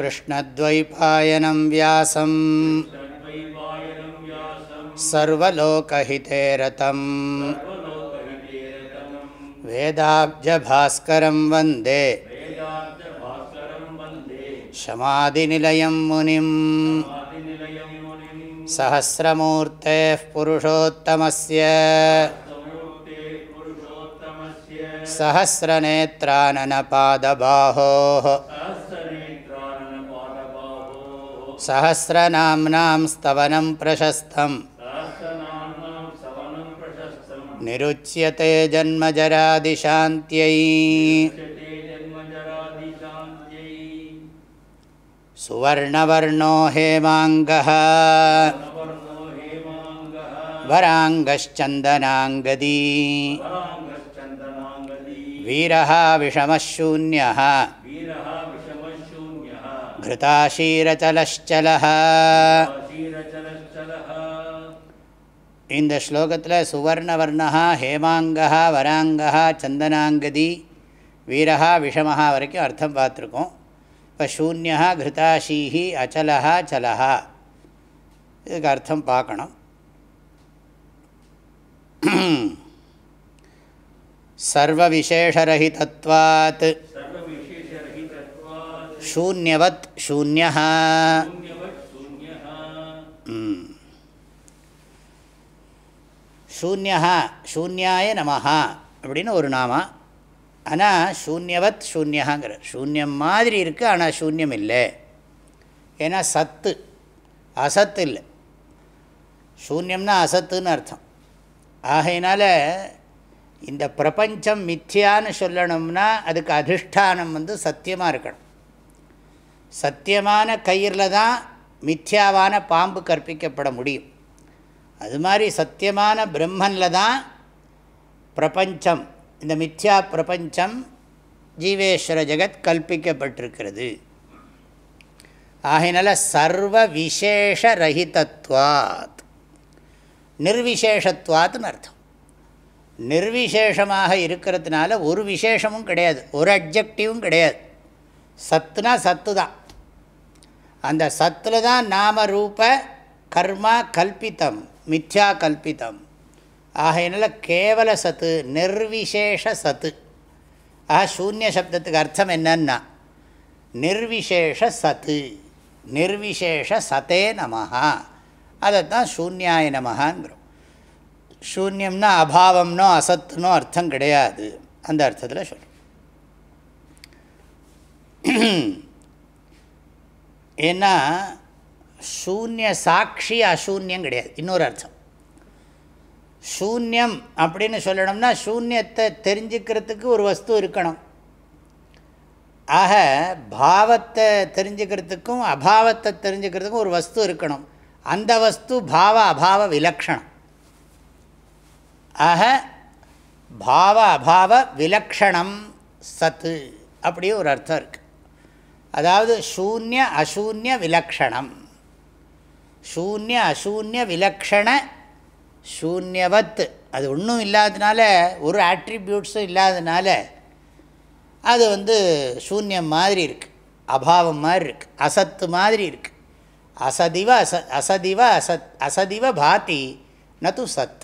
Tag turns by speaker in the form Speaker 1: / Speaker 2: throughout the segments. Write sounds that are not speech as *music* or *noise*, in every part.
Speaker 1: कृष्णद्वैपायनं व्यासं सर्वलोकहिते रतम् वेदाब्जभास्करं वन्दे। शमादिनिलयं मुनिं सहस्रमूर्तेः पुरुषोत्तमस्य। सहस्रनेत्राननपादबाहोः सहस्रनाम्नां स्तवनं प्रशस्तम्। निरुच्यते जन्मजरादिशान्त्यै। सुवर्णवर्णो हेमाङ्गः। वराङ्गश्चन्दनाङ्गदी। वीरः विषमशून्यः घृताशीरचलश्चलः இந்த ஸ்லோகத்தில் சுவர்ணவர்ணா ஹேமாங்கா வராங்கா சந்தனாங்கதி வீரஹா விஷமஹா வரைக்கும் அர்த்தம் பார்த்துருக்கோம் இப்போ சூன்யா கிருதாஷீஹி அச்சலஹா சலஹா இதுக்கு அர்த்தம் பார்க்கணும் சர்வவிசேஷரஹிதத்வாத் शून्यवत् शून्यः சூன்யா சூன்யாய நமஹா அப்படின்னு ஒரு நாமா ஆனால் சூன்யவத் சூன்யகாங்கிற சூன்யம் மாதிரி இருக்குது ஆனால் சூன்யம் இல்லை ஏன்னா சத்து அசத்து இல்லை சூன்யம்னா அசத்துன்னு அர்த்தம் ஆகையினால இந்த பிரபஞ்சம் மித்தியான்னு சொல்லணும்னா அதுக்கு அதிஷ்டானம் வந்து சத்தியமாக இருக்கணும் சத்தியமான கயிறில் தான் மித்யாவான பாம்பு கற்பிக்கப்பட முடியும். அது மாதிரி சத்தியமான பிரம்மனில் தான் பிரபஞ்சம் இந்த மித்யா பிரபஞ்சம் ஜீவேஸ்வர ஜெகத் கல்பிக்கப்பட்டிருக்கிறது. ஆகையினால சர்வ விசேஷ ரஹிதத்வாத். நிர்விசேஷத்வாத்னு அர்த்தம். நிர்விசேஷமாக இருக்கிறதுனால ஒரு விசேஷமும் கிடையாது ஒரு அப்ஜெக்டிவும் கிடையாது. சத்துனா சத்து தான் அந்த சத்தில் தான் நாம ரூப கர்மா கல்பித்தம் மித்யா கல்பித்தம் ஆகையினால கேவல சத்து நிர்விசேஷ சத்து. ஆக சூன்ய சப்தத்துக்கு அர்த்தம் என்னன்னா நிர்விசேஷ சத்து நிர்விசேஷ சத்தே நமஹா. அதைத்தான் சூன்யாய நமகாங்கிறோம் சூன்யம்னா அபாவம்னோ அசத்துனோ அர்த்தம் கிடையாது. அந்த அர்த்தத்தில் சொல்கிறோம் ஏன்னா சூன்ய சாட்சி அசூன்யம் கிடையாது. இன்னொரு அர்த்தம். சூன்யம் அப்படின்னு சொல்லணும்னா சூன்யத்தை தெரிஞ்சுக்கிறதுக்கு ஒரு வஸ்து இருக்கணும். ஆக பாவத்தை தெரிஞ்சுக்கிறதுக்கும் அபாவத்தை தெரிஞ்சுக்கிறதுக்கும் ஒரு வஸ்து இருக்கணும். அந்த வஸ்து பாவ அபாவ விலக்ஷணம். ஆக பாவ அபாவ விலக்ஷணம் சத்து அப்படியே ஒரு அர்த்தம் இருக்குது அதாவது சூன்ய அசூன்ய விலக்ஷணம். சூன்ய அசூன்ய விலக்ஷண சூன்யவத். அது ஒன்றும் இல்லாததுனால ஒரு ஆட்ரிபியூட்ஸும் இல்லாததுனால அது வந்து சூன்யம் மாதிரி இருக்குது அபாவம் மாதிரி இருக்குது அசத்து மாதிரி இருக்குது அசதிவ அச அசதிவ அசத் அசதிவ பாதி நது சத்.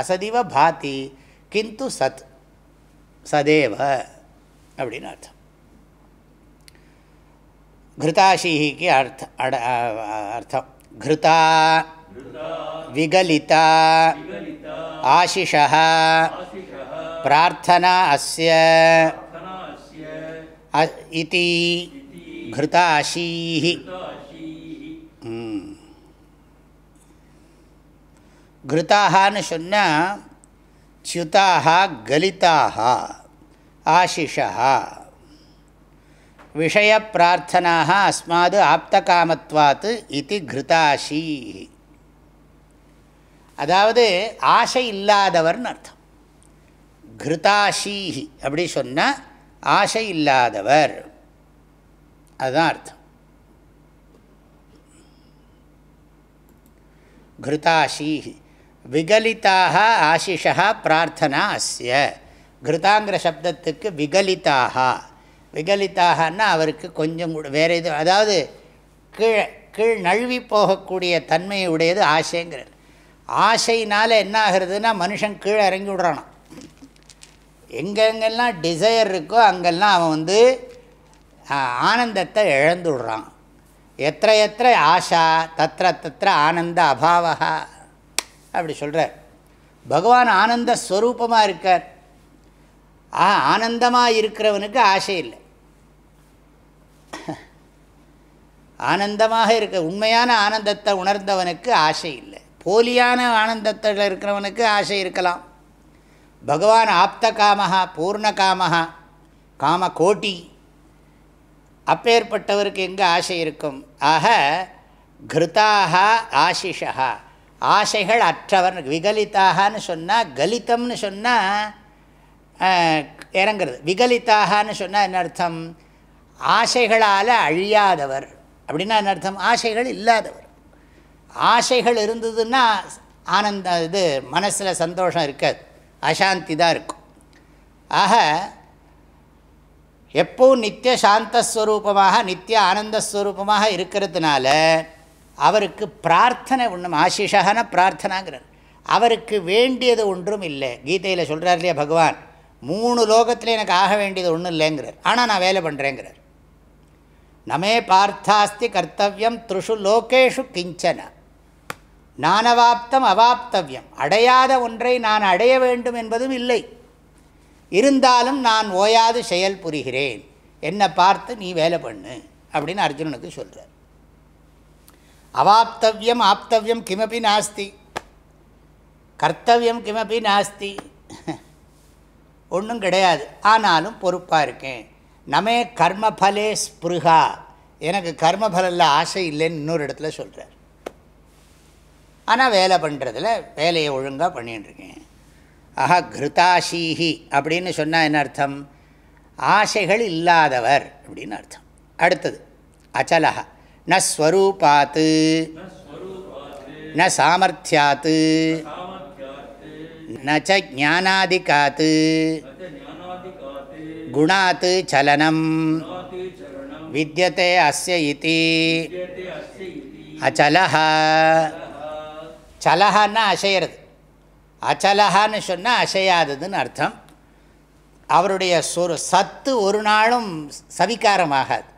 Speaker 1: அசதிவ பாதி கிந்து சத். சதேவ. அப்படின்னு அர்த்தம். घृताशीः की अर्थ अर्थं। घृता, विगलिता, आशिषः, प्रार्थना अस्य इति घृताशीः। हम्म। घृताहाன்னு சொன்னால் च्युताः, गलिताः, आशिषः। விஷய பிரார்த்தனாக அஸ்மாது ஆப்தகாமத்வாத் இது கிருதாஷி அதாவது ஆசை இல்லாதவர்னு அர்த்தம் கிருதாஷீஹி அப்படி சொன்னால் ஆசை இல்லாதவர் அதுதான் அர்த்தம் கிருதாஷீஹி விகலிதாக ஆசிஷா பிரார்த்தனா அஸ்ய கிருதாங்கிற சப்தத்துக்கு விகலிதாக விகலிதாகன்னா அவருக்கு கொஞ்சம் கூட வேறு இது அதாவது கீழே கீழ் நழுவி போகக்கூடிய தன்மையை உடையது ஆசைங்கிறது. ஆசையினால் என்ன ஆகிறதுனா மனுஷன் கீழே இறங்கி விடுறானோ எங்கெங்கெல்லாம் டிசையர் இருக்கோ அங்கெல்லாம் அவன் வந்து ஆனந்தத்தை இழந்து விடுறான். எத்த எத்த ஆஷா தத்திர தத்திர ஆனந்த அபாவா அப்படி சொல்கிறார் பகவான் ஆனந்த ஸ்வரூபமாக இருக்கார். ஆ ஆனந்தமாக இருக்கிறவனுக்கு ஆசை இல்லை. ஆனந்தமாக இருக்க உண்மையான ஆனந்தத்தை உணர்ந்தவனுக்கு ஆசை இல்லை. போலியான ஆனந்தத்தில் இருக்கிறவனுக்கு ஆசை இருக்கலாம். பகவான் ஆப்த காமஹா பூர்ண காமகா காம கோட்டி அப்பேற்பட்டவருக்கு எங்கே ஆசை இருக்கும்? ஆக கிருத்தாக ஆசிஷா ஆசைகள் அற்றவர் விகலித்தாகனு சொன்னால் கலித்தம்னு சொன்னால் இறங்குறது. விகலித்தாகனு சொன்னால் என்ன அர்த்தம்? ஆசைகளால் அழியாதவர். அப்படின்னா என்ன அர்த்தம்? ஆசைகள் இல்லாதவர். ஆசைகள் இருந்ததுன்னா ஆனந்த இது மனசில் சந்தோஷம் இருக்காது. அசாந்தி தான் இருக்கும். ஆக எப்போவும் நித்திய சாந்தஸ்வரூபமாக நித்திய ஆனந்தஸ்வரூபமாக இருக்கிறதுனால அவருக்கு பிரார்த்தனை ஒன்றும் ஆசிஷகன பிரார்த்தனாங்கிறார். அவருக்கு வேண்டியது ஒன்றும் இல்லை. கீதையில் சொல்கிறார் இல்லையா பகவான்? மூணு லோகத்தில் எனக்கு ஆக வேண்டியது ஒன்றும் இல்லைங்கிறார். ஆனால் நான் வேலை பண்ணுறேங்கிறார் நமே பார்த்தாஸ்தி கர்த்தவியம் த்ருஷு லோகேஷு கிஞ்சன. நானவாப்தம் அவாப்தவியம். அடையாத ஒன்றை நான் அடைய வேண்டும் என்பதும் இல்லை. இருந்தாலும் நான் ஓயாது செயல் புரிகிறேன். என்னை பார்த்து நீ வேலை பண்ணு அப்படின்னு அர்ஜுனனுக்கு சொல்கிறார் அவாப்தவியம் ஆப்தவியம் கிமப்பி நாஸ்தி. கர்த்தவியம் கிமப்பி நாஸ்தி. ஒன்றும் கிடையாது. ஆனாலும் பொறுப்பாக இருக்கேன். நமே கர்மபலே ஸ்பிருகா எனக்கு கர்மபலில் ஆசை இல்லைன்னு இன்னொரு இடத்துல சொல்கிறார் ஆனால் வேலை பண்ணுறதுல வேலையை ஒழுங்காக பண்ணிட்டுருக்கேன் ஆஹா கிருதாசீஹி அப்படின்னு சொன்னால் என்ன அர்த்தம்? ஆசைகள் இல்லாதவர் அப்படின்னு அர்த்தம். அடுத்தது அச்சலகா ந ஸ்வரூபாத்து ந சாமர்த்தியாத்து. நச்ச ஜானாதிகாத்து குணாத் சலனம். வித்தியதே அஸ்ய இதி. அச்சலஹா. சலஹான்னா அசையிறது. அச்சலஹான்னு சொன்னால் அசையாததுன்னு அர்த்தம். அவருடைய சொரு சத்து ஒரு நாளும் சவிகாரமாகாது.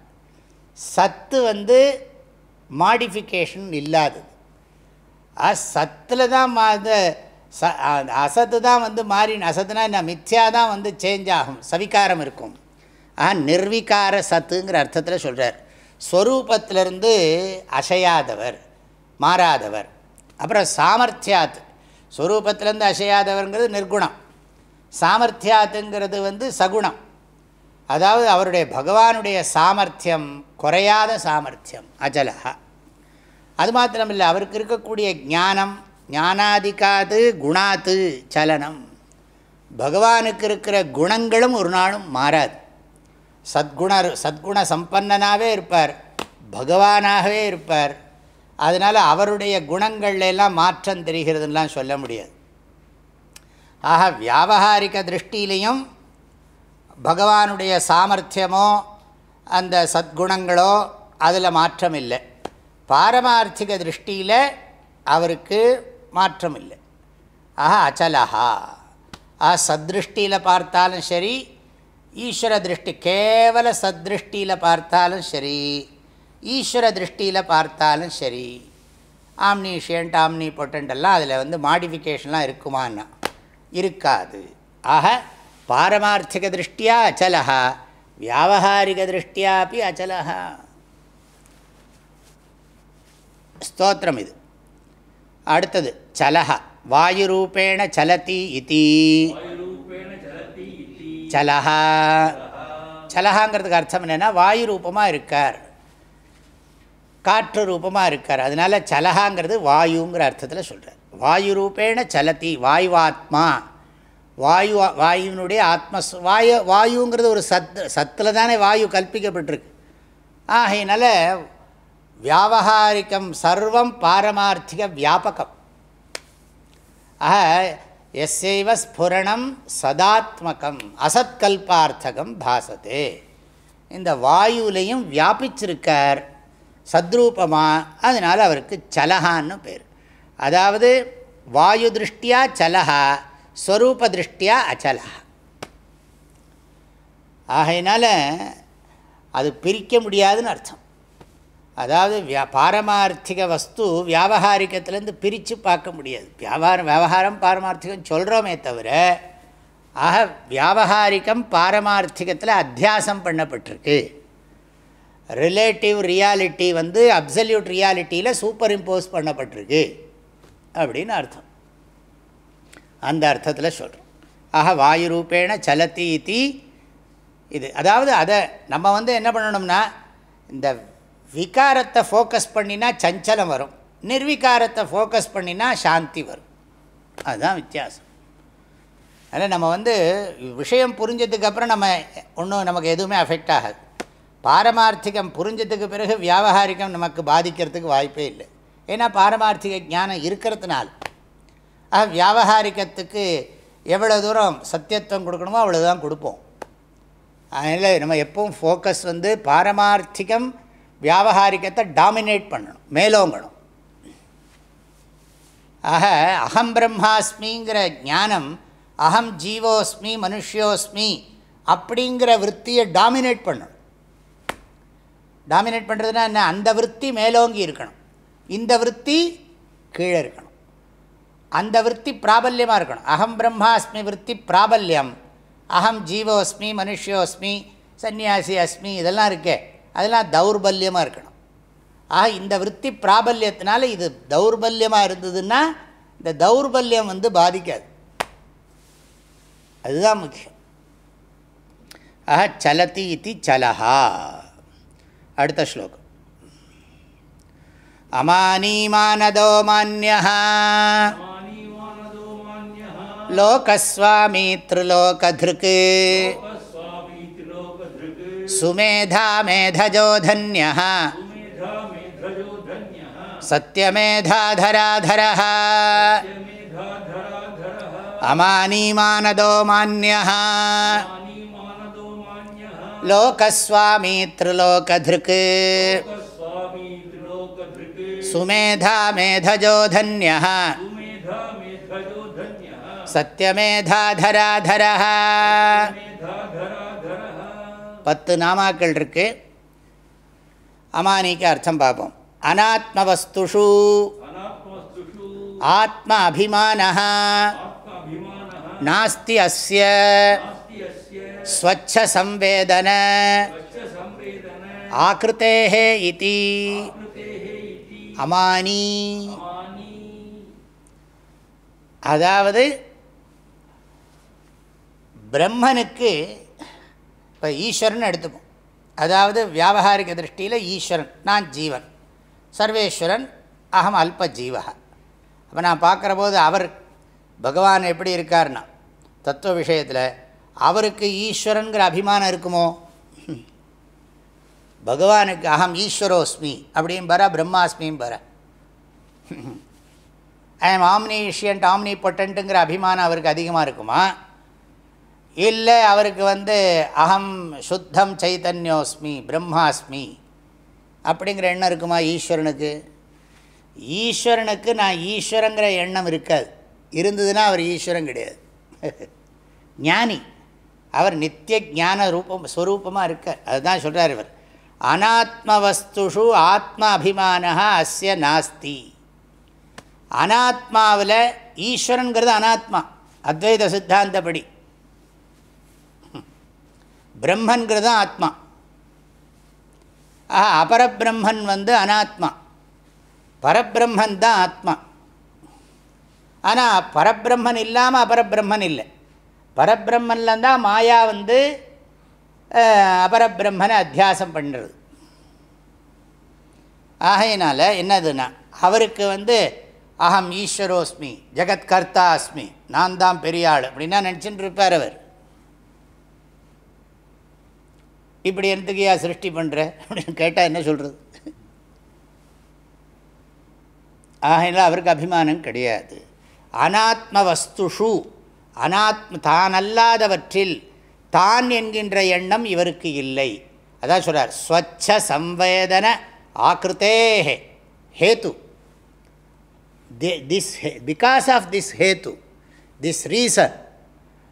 Speaker 1: சத்து வந்து மாடிஃபிகேஷன் இல்லாதது. சத்தில் தான் ச அசத்து தான் வந்து மாறி அசத்துனா என்ன? மித்யா தான் வந்து சேஞ்ச் ஆகும் சவிகாரம் இருக்கும். ஆ நிர்விகார சத்துங்கிற அர்த்தத்தில் சொல்கிறார் ஸ்வரூபத்திலிருந்து அசையாதவர் மாறாதவர். அப்புறம் சாமர்த்தியாத் ஸ்வரூபத்திலேருந்து அசையாதவர்ங்கிறது நிர்குணம். சாமர்த்தியாத்துங்கிறது வந்து சகுணம். அதாவது அவருடைய பகவானுடைய சாமர்த்தியம் குறையாத சாமர்த்தியம் அஜலகா அது மாத்திரமில்லை அவருக்கு இருக்கக்கூடிய ஞானம் ஞானாதிகாது குணாத்து சலனம். பகவானுக்கு இருக்கிற குணங்களும் ஒரு நாளும் மாறாது. சத்குணர் சத்குண சம்பன்னனாகவே இருப்பார். பகவானாகவே இருப்பார். அதனால் அவருடைய குணங்கள்லாம் மாற்றம் தெரிகிறதுலாம் சொல்ல முடியாது. ஆக வியாபகாரிக திருஷ்டியிலையும் பகவானுடைய சாமர்த்தியமோ அந்த சத்குணங்களோ அதில் மாற்றம் இல்லை பாரமார்த்திக திருஷ்டியில் அவருக்கு மாற்றம் இல்லை ஆஹா அச்சலஹா. ஆ சத்ருஷ்டியில் பார்த்தாலும் சரி ஈஸ்வர திருஷ்டி கேவல சத்ருஷ்டியில் பார்த்தாலும் சரி ஈஸ்வர திருஷ்டியில் பார்த்தாலும் சரி ஆம்னிஷியன்ட் ஆம்னி பொட்டன்டெல்லாம் அதில் வந்து மாடிஃபிகேஷன்லாம் இருக்குமான்னா இருக்காது. ஆக பாரமார்த்திக திருஷ்டியா அச்சலஹா. வியாபகாரிக திருஷ்டியாப்பி அச்சலஹா. ஸ்தோத்திரம் இது. அடுத்தது சலஹ. வாயுரூபேண சலதி இதி. சலஹா. சலகாங்கிறதுக்கு அர்த்தம் என்னென்னா வாயு ரூபமாக இருக்கார். காற்று ரூபமாக இருக்கார். அதனால் சலகாங்கிறது வாயுங்கிற அர்த்தத்தில் சொல்கிறார் வாயு ரூபேண சலதி வாயுவாத்மா. வாயு வாயுனுடைய ஆத்ம வாயு வாயுங்கிறது ஒரு சத் சத்தில் தானே வாயு கல்பிக்கப்பட்டிருக்கு. ஆகையினால வியாபகாரிக்கம் சர்வம் பாரமார்த்திக வியாபகம் ஆக எஸ்ஸைவ ஸ்புரணம் சதாத்மகம் அசத்கல்பார்த்தகம் பாசத்தே இந்த வாயுலையும் வியாபிச்சிருக்கார் சத்ரூபமாக அதனால் அவருக்கு சலகான்னு பேர். அதாவது வாயு திருஷ்டியா சலகா ஸ்வரூப திருஷ்டியா அச்சலகா. ஆகையினால அது பிரிக்க முடியாதுன்னு அர்த்தம். அதாவது வியா பாரமார்த்திக வஸ்து வியாபகாரிக்கத்துலேருந்து பிரித்து பார்க்க முடியாது. வியாபாரம் வியாபாரம் பாரமார்த்திகம் சொல்கிறோமே தவிர ஆக வியாபகாரிக்கம் பாரமார்த்திகத்தில் அத்தியாசம் பண்ணப்பட்டிருக்கு. ரிலேட்டிவ் ரியாலிட்டி வந்து அப்சல்யூட் ரியாலிட்டியில் சூப்பர் இம்போஸ் பண்ணப்பட்டிருக்கு. அப்படின்னு அர்த்தம். அந்த அர்த்தத்தில் சொல்கிறோம் ஆக வாயு ரூபேண சலத்தி இது. அதாவது அதை நம்ம வந்து என்ன பண்ணணும்னா இந்த விகாரத்தை ஃபோக்கஸ் பண்ணினா சஞ்சலம் வரும். நிர்விகாரத்தை ஃபோக்கஸ் பண்ணினா சாந்தி வரும். அதுதான் வித்தியாசம். அதனால் நம்ம வந்து விஷயம் புரிஞ்சதுக்கப்புறம் நம்ம ஒன்றும் நமக்கு எதுவுமே அஃபெக்ட் ஆகாது. பாரமார்த்திகம் புரிஞ்சதுக்கு பிறகு வியாபகாரிகம் நமக்கு பாதிக்கிறதுக்கு வாய்ப்பே இல்லை. ஏன்னா பாரமார்த்திக ஞானம் இருக்கிறதுனால. ஆக வியாபகாரிக்கத்துக்கு எவ்வளோ தூரம் சத்தியத்துவம் கொடுக்கணுமோ அவ்வளோ தான் கொடுப்போம். அதனால் நம்ம எப்பவும் ஃபோக்கஸ் வந்து பாரமார்த்திகம் வியாபகாரிக்கத்தை டாமினேட் பண்ணணும் மேலோங்கணும். ஆக அகம் பிரம்மாஸ்மிங்கிற ஞானம் அகம் ஜீவோஸ்மி மனுஷியோஸ்மி அப்படிங்கிற விற்த்தியை டாமினேட் பண்ணணும். டாமினேட் பண்ணுறதுனா என்ன? அந்த விற்பி மேலோங்கி இருக்கணும். இந்த விற்பி கீழே இருக்கணும். அந்த விற்பி பிராபல்யமாக இருக்கணும். அகம் பிரம்மாஸ்மி விற்பி பிராபல்யம். அகம் ஜீவோஸ்மி மனுஷியோஸ்மி சன்னியாசி அஸ்மி இதெல்லாம் இருக்கே. அதெல்லாம் தௌர்பல்யமாக இருக்கணும். ஆக இந்த விற்பி பிராபல்யத்தினால இது தௌர்பல்யமாக இருந்ததுன்னா இந்த தௌர்பல்யம் வந்து பாதிக்காது. அதுதான் முக்கியம். ஆஹ சலதி இது சலஹா. அடுத்த ஸ்லோகம். அமானீமானதோ மானியா லோகஸ்வாமி த்ரிலோகதிருக் சுமேதா மேதஜோ தன்ய சத்யமேதாதராதர அமானீமானதோ மானிய லோகஸ்வாமி த்ரிலோகதிருக் சுமேதா மேதஜோ தன்ய சத்யமேதாதராதர பத்து நாமாக்கள் இருக்கு. அமானிக்கு அர்த்தம் பார்ப்போம். அநாத்மவஸ்துஷு ஆத்ம அபிமான நாஸ்தி அஸ்ய. ஸ்வச்ச சம்வேதன ஆக்கிருத்தேः இதி. அமானி. அதாவது பிரம்மனுக்கு இப்போ ஈஸ்வரன் எடுத்துப்போம். அதாவது வியாபகாரிக திருஷ்டியில் ஈஸ்வரன் நான் ஜீவன். சர்வேஸ்வரன் அகம் அல்ப ஜீவகா. அப்போ நான் பார்க்குற போது அவர் பகவான் எப்படி இருக்கார்னா தத்துவ விஷயத்தில் அவருக்கு ஈஸ்வரனுங்கிற அபிமானம் இருக்குமோ? பகவானுக்கு அகம் ஈஸ்வரோஸ்மி அப்படியும் பர பிரம்மாஸ்மியும் பர. ஐ எம் ஆம்னிஷியன்ட் ஆம்னி பொட்டன்ட்டுங்கிற அபிமானம் அவருக்கு அதிகமாக இருக்குமா? இல்லை அவருக்கு வந்து அகம் சுத்தம் சைத்தன்யோஸ்மி பிரம்மாஸ்மி அப்படிங்கிற எண்ணம் இருக்குமா ஈஸ்வரனுக்கு? ஈஸ்வரனுக்கு நான் ஈஸ்வரங்கிற எண்ணம் இருக்காது. இருந்ததுன்னா அவர் ஈஸ்வரன் கிடையாது. *laughs* ஞானி. அவர் நித்திய ஞான ரூபம் ஸ்வரூபமாக இருக்க அதுதான் சொல்கிறார் இவர். அனாத்மவஸ்துஷு ஆத்ம அபிமான அஸ்ய நாஸ்தி. அனாத்மாவில் ஈஸ்வரனுங்கிறது அனாத்மா. அத்வைத சித்தாந்தப்படி. பிரம்மன்கிறது தான் ஆத்மா. ஆஹா அபரபிரம்மன் வந்து அனாத்மா. பரபிரம்மன் தான் ஆத்மா. ஆனால் பரபிரம்மன் இல்லாமல் அபரபிரம்மன் இல்லை. பரபிரம்மனில் தான் மாயா வந்து அபரபிரம்மனை அத்தியாசம் பண்ணுறது ஆகையினால் என்னதுன்னா அவருக்கு வந்து அகம் ஈஸ்வரோஸ்மி ஜெகத்கர்த்தா அஸ்மி நான் தான் பெரிய ஆள் அப்படின்னா நினச்சிட்டு இருப்பார் அவர். இப்படி என்னத்துக்கையா சிருஷ்டி பண்ணுற அப்படின்னு கேட்டால் என்ன சொல்கிறது ஆகையினால் அவருக்கு அபிமானம் கிடையாது. அனாத்ம வஸ்துஷு அனாத்ம தான் அல்லாதவற்றில் தான் என்கின்ற எண்ணம் இவருக்கு இல்லை. அதான் சொல்கிறார் ஸ்வச்ச சம்வேதன ஆக்கிருத்தே ஹேத்து. திஸ் பிகாஸ் ஆஃப் திஸ் ஹேத்து திஸ் ரீசன்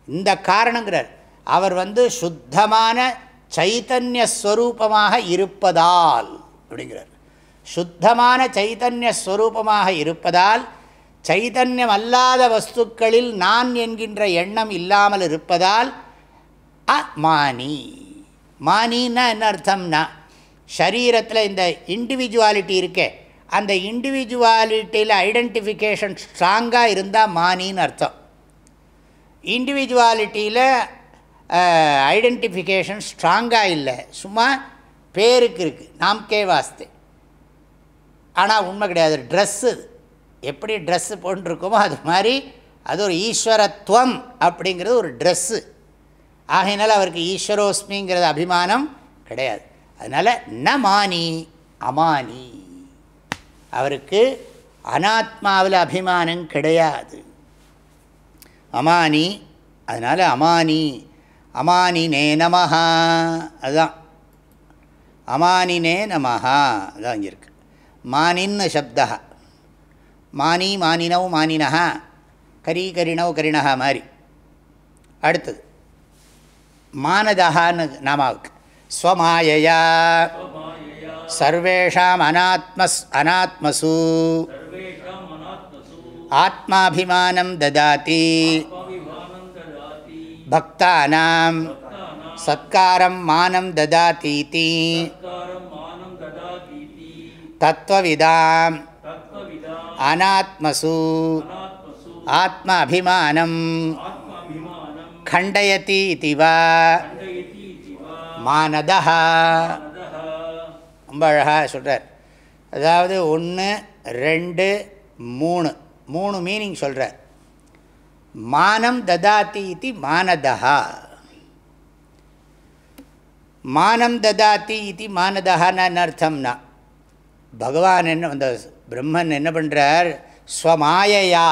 Speaker 1: இந்த காரணங்கிறார். அவர் வந்து சுத்தமான சைத்தன்யஸ்வரூபமாக இருப்பதால் அப்படிங்கிறார். சுத்தமான சைத்தன்யஸ்வரூபமாக இருப்பதால் சைத்தன்யம் அல்லாத வஸ்துக்களில் நான் என்கின்ற எண்ணம் இல்லாமல் இருப்பதால் அ மானி மானின்னா என்ன அர்த்தம்னா சரீரத்தில் இந்த இண்டிவிஜுவாலிட்டி இருக்கே அந்த இண்டிவிஜுவாலிட்டியில் ஐடென்டிஃபிகேஷன் ஸ்ட்ராங்காக இருந்தால் மானின்னு அர்த்தம். இண்டிவிஜுவாலிட்டியில் ஐடென்டிஃபிகேஷன் ஸ்ட்ராங்காக இல்லை. சும்மா பேருக்கு இருக்குது நாம்கே வாஸ்து. ஆனால் உண்மை கிடையாது. ட்ரெஸ்ஸு எப்படி ட்ரெஸ்ஸு போட்டுருக்கோமோ அது மாதிரி அது ஒரு ஈஸ்வரத்துவம் அப்படிங்கிறது ஒரு ட்ரெஸ்ஸு ஆகையினால அவருக்கு ஈஸ்வரோஸ்மிங்கிறது அபிமானம் கிடையாது. அதனால் ந மானி அமானி. அவருக்கு அனாத்மாவில் அபிமானம் கிடையாது. அமானி அதனால் அமானி. அமானினே நமஹா. அதுதான். அமானினே நமஹா. அதான் இங்கே இருக்கு. மானின்னு சப்தா மானி மானினவ் மானினஹா. கரி கரிணவ் கரிணஹா மாதிரி. அடுத்தது. மானதஹான்னு நாமாவுக்கு. ஸ்வமாயையா. சர்வேஷாம் அனாத்மஸ் அனாத்மசு. ஆத்மாபிமானம் ததாதி. பக்தானாம் சத்காரம் மானம் ததாதீதி தத்துவவிதாம் அநாத்மசு ஆத்ம அபிமானம் கண்டயதி இவா மானதா ரொம்ப அழகாக சொல்கிறார் அதாவது ஒன்று ரெண்டு மூணு. மூணு மீனிங் சொல்கிறார் மானம் ததாதி இது மானதா மானம் ததாத்தி இது மானதான்னு அர்த்தம்னா பகவான் என்ன அந்த பிரம்மன் என்ன பண்ணுறார் ஸ்வமாயையா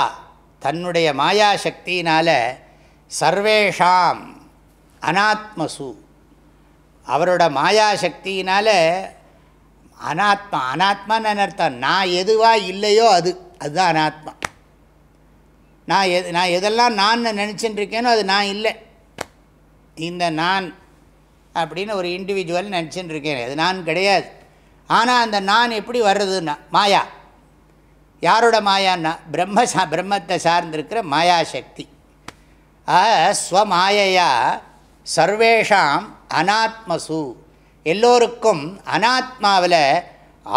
Speaker 1: தன்னுடைய மாயா சக்தியினால் சர்வேஷாம் அனாத்மசு அவரோட மாயா சக்தியினால் அனாத்மா அனாத்மான்னு அர்த்தம் நான் எதுவாக இல்லையோ அது அதுதான் அனாத்மா. நான் எது நான் எதெல்லாம் நான் நினச்சின்னு இருக்கேனோ அது நான் இல்லை. இந்த நான் அப்படின்னு ஒரு இண்டிவிஜுவல் நினச்சின்னு இருக்கேன் அது நான் கிடையாது. ஆனால் அந்த நான் எப்படி வர்றதுன்னா மாயா. யாரோட மாயான்னா பிரம்ம சா பிரம்மத்தை சார்ந்திருக்கிற மாயாசக்தி ஸ்வமாயையா சர்வேஷாம் அனாத்மசு. எல்லோருக்கும் அனாத்மாவில்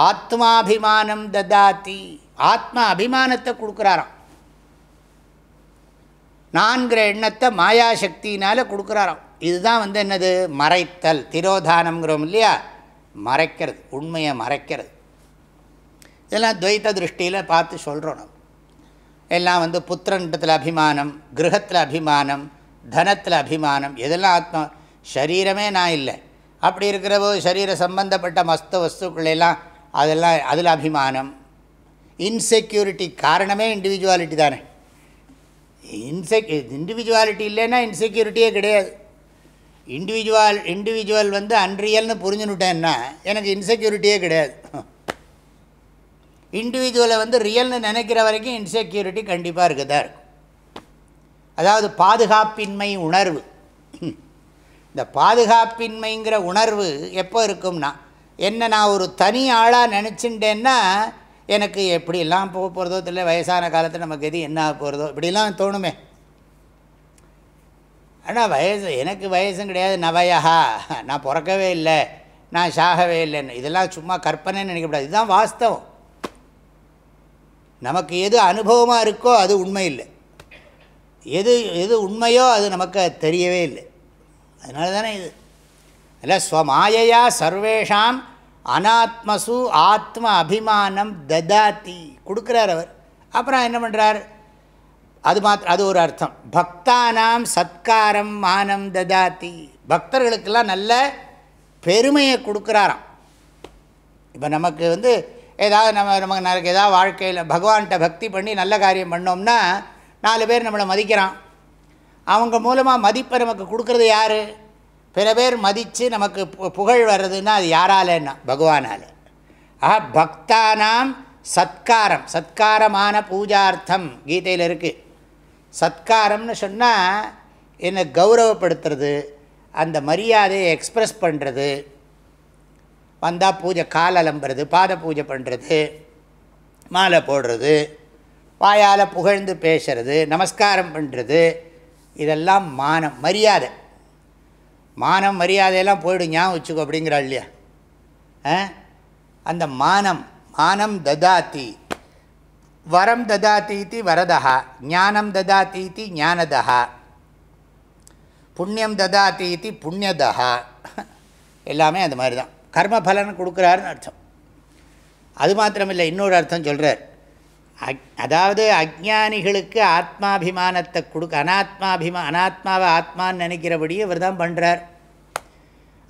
Speaker 1: ஆத்மாபிமானம் ததாத்தி. ஆத்மா அபிமானத்தை கொடுக்குறாராம். நான்கிற எண்ணத்தை மாயாசக்தினால் கொடுக்குறாராம். இதுதான் வந்து என்னது? மறைத்தல். திரோதானம்ங்கிறோம் இல்லையா? மறைக்கிறது. உண்மையை மறைக்கிறது. இதெல்லாம் துவைத்த திருஷ்டியில் பார்த்து சொல்கிறோம் நம்ம. எல்லாம் வந்து புத்திரன்டத்தில் அபிமானம் கிரகத்தில் அபிமானம் தனத்தில் அபிமானம் எதெல்லாம் ஆத்மா? சரீரமே நான் இல்லை. அப்படி இருக்கிற போது சரீர சம்பந்தப்பட்ட மஸ்த வஸ்துக்களெல்லாம் அதெல்லாம் அதில் அபிமானம். இன்செக்யூரிட்டி காரணமே இண்டிவிஜுவாலிட்டி தானே. இன்செக் இண்டிவிஜுவாலிட்டி இல்லைன்னா இன்செக்யூரிட்டியே கிடையாது. இண்டிவிஜுவல் இண்டிவிஜுவல் வந்து அன்ரியல்னு புரிஞ்சுனுட்டேன்னா எனக்கு இன்செக்யூரிட்டியே கிடையாது. இண்டிவிஜுவலை வந்து ரியல்னு நினைக்கிற வரைக்கும் இன்செக்யூரிட்டி கண்டிப்பாக இருக்க தான் இருக்கும். அதாவது பாதுகாப்பின்மை உணர்வு. இந்த பாதுகாப்பின்மைங்கிற உணர்வு எப்போ இருக்கும்னா என்ன நான் ஒரு தனி ஆளாக நினச்சிட்டேன்னா எனக்கு எப்படிலாம் போக போகிறதோ தெரியல வயசான காலத்தில் நமக்கு எது என்ன ஆக போகிறதோ இப்படிலாம் தோணுமே. ஆனால் வயசு எனக்கு வயசும் கிடையாது. நவையா நான் பிறக்கவே இல்லை. நான் சாகவே இல்லைன்னு இதெல்லாம் சும்மா கற்பனைன்னு நினைக்கக்கூடாது. இதுதான் வாஸ்தவம். நமக்கு எது அனுபவமாக இருக்கோ அது உண்மை இல்லை. எது எது உண்மையோ அது நமக்கு தெரியவே இல்லை. அதனால தானே இது. இல்லை ஸ்வமாயையா சர்வேஷாம் அனாத்மசு ஆத்ம அபிமானம் ததாத்தி கொடுக்குறார் அவர். அப்புறம் என்ன பண்ணுறார் அது மாத்திர அது ஒரு அர்த்தம். பக்தானாம் சத்காரம் மானம் ததாத்தி பக்தர்களுக்கெல்லாம் நல்ல பெருமையை கொடுக்குறாராம். இப்போ நமக்கு வந்து ஏதாவது நம்ம நமக்கு நமக்கு ஏதாவது வாழ்க்கையில் பகவான்கிட்ட பக்தி பண்ணி நல்ல காரியம் பண்ணோம்னா நாலு பேர் நம்மளை மதிக்கிறான். அவங்க மூலமாக மதிப்பை நமக்கு கொடுக்குறது யார்? பிற பேர் மதித்து நமக்கு பு- புகழ் வர்றதுன்னா அது யாராலன்னா பகவானால். ஆஹா பக்தானாம் சத்காரம். சத்காரமான பூஜார்த்தம் கீதையில் இருக்குது சத்காரம்னு சொன்னால் என்னை கௌரவப்படுத்துறது அந்த மரியாதையை எக்ஸ்ப்ரெஸ் பண்ணுறது வந்தால் பூஜை கால் அலம்புறது பாத பூஜை பண்ணுறது மாலை போடுறது வாயால் புகழ்ந்து பேசுறது நமஸ்காரம் பண்ணுறது இதெல்லாம் மானம் மரியாதை. மானம் மரியாதையெல்லாம் போயிடும் ஞாபகம் வச்சுக்கோ அப்படிங்கிறாள் இல்லையா? ஆ? அந்த மானம் மானம் ததாத்தி வரம் ததாத்தீதி வரதா ஞானம் ததாத்தீதி ஞானதா புண்ணியம் ததாத்தீதி புண்ணியதா எல்லாமே அது மாதிரி தான் கர்மபலன் கொடுக்குறாருன்னு அர்த்தம். அது மாத்திரமில்லை இன்னொரு அர்த்தம் சொல்கிறார் அக் அதாவது அஜானிகளுக்கு ஆத்மாபிமானத்தை கொடுக்க அனாத்மாபிமா அனாத்மாவை ஆத்மான்னு நினைக்கிறபடியே இவர் தான் பண்ணுறார்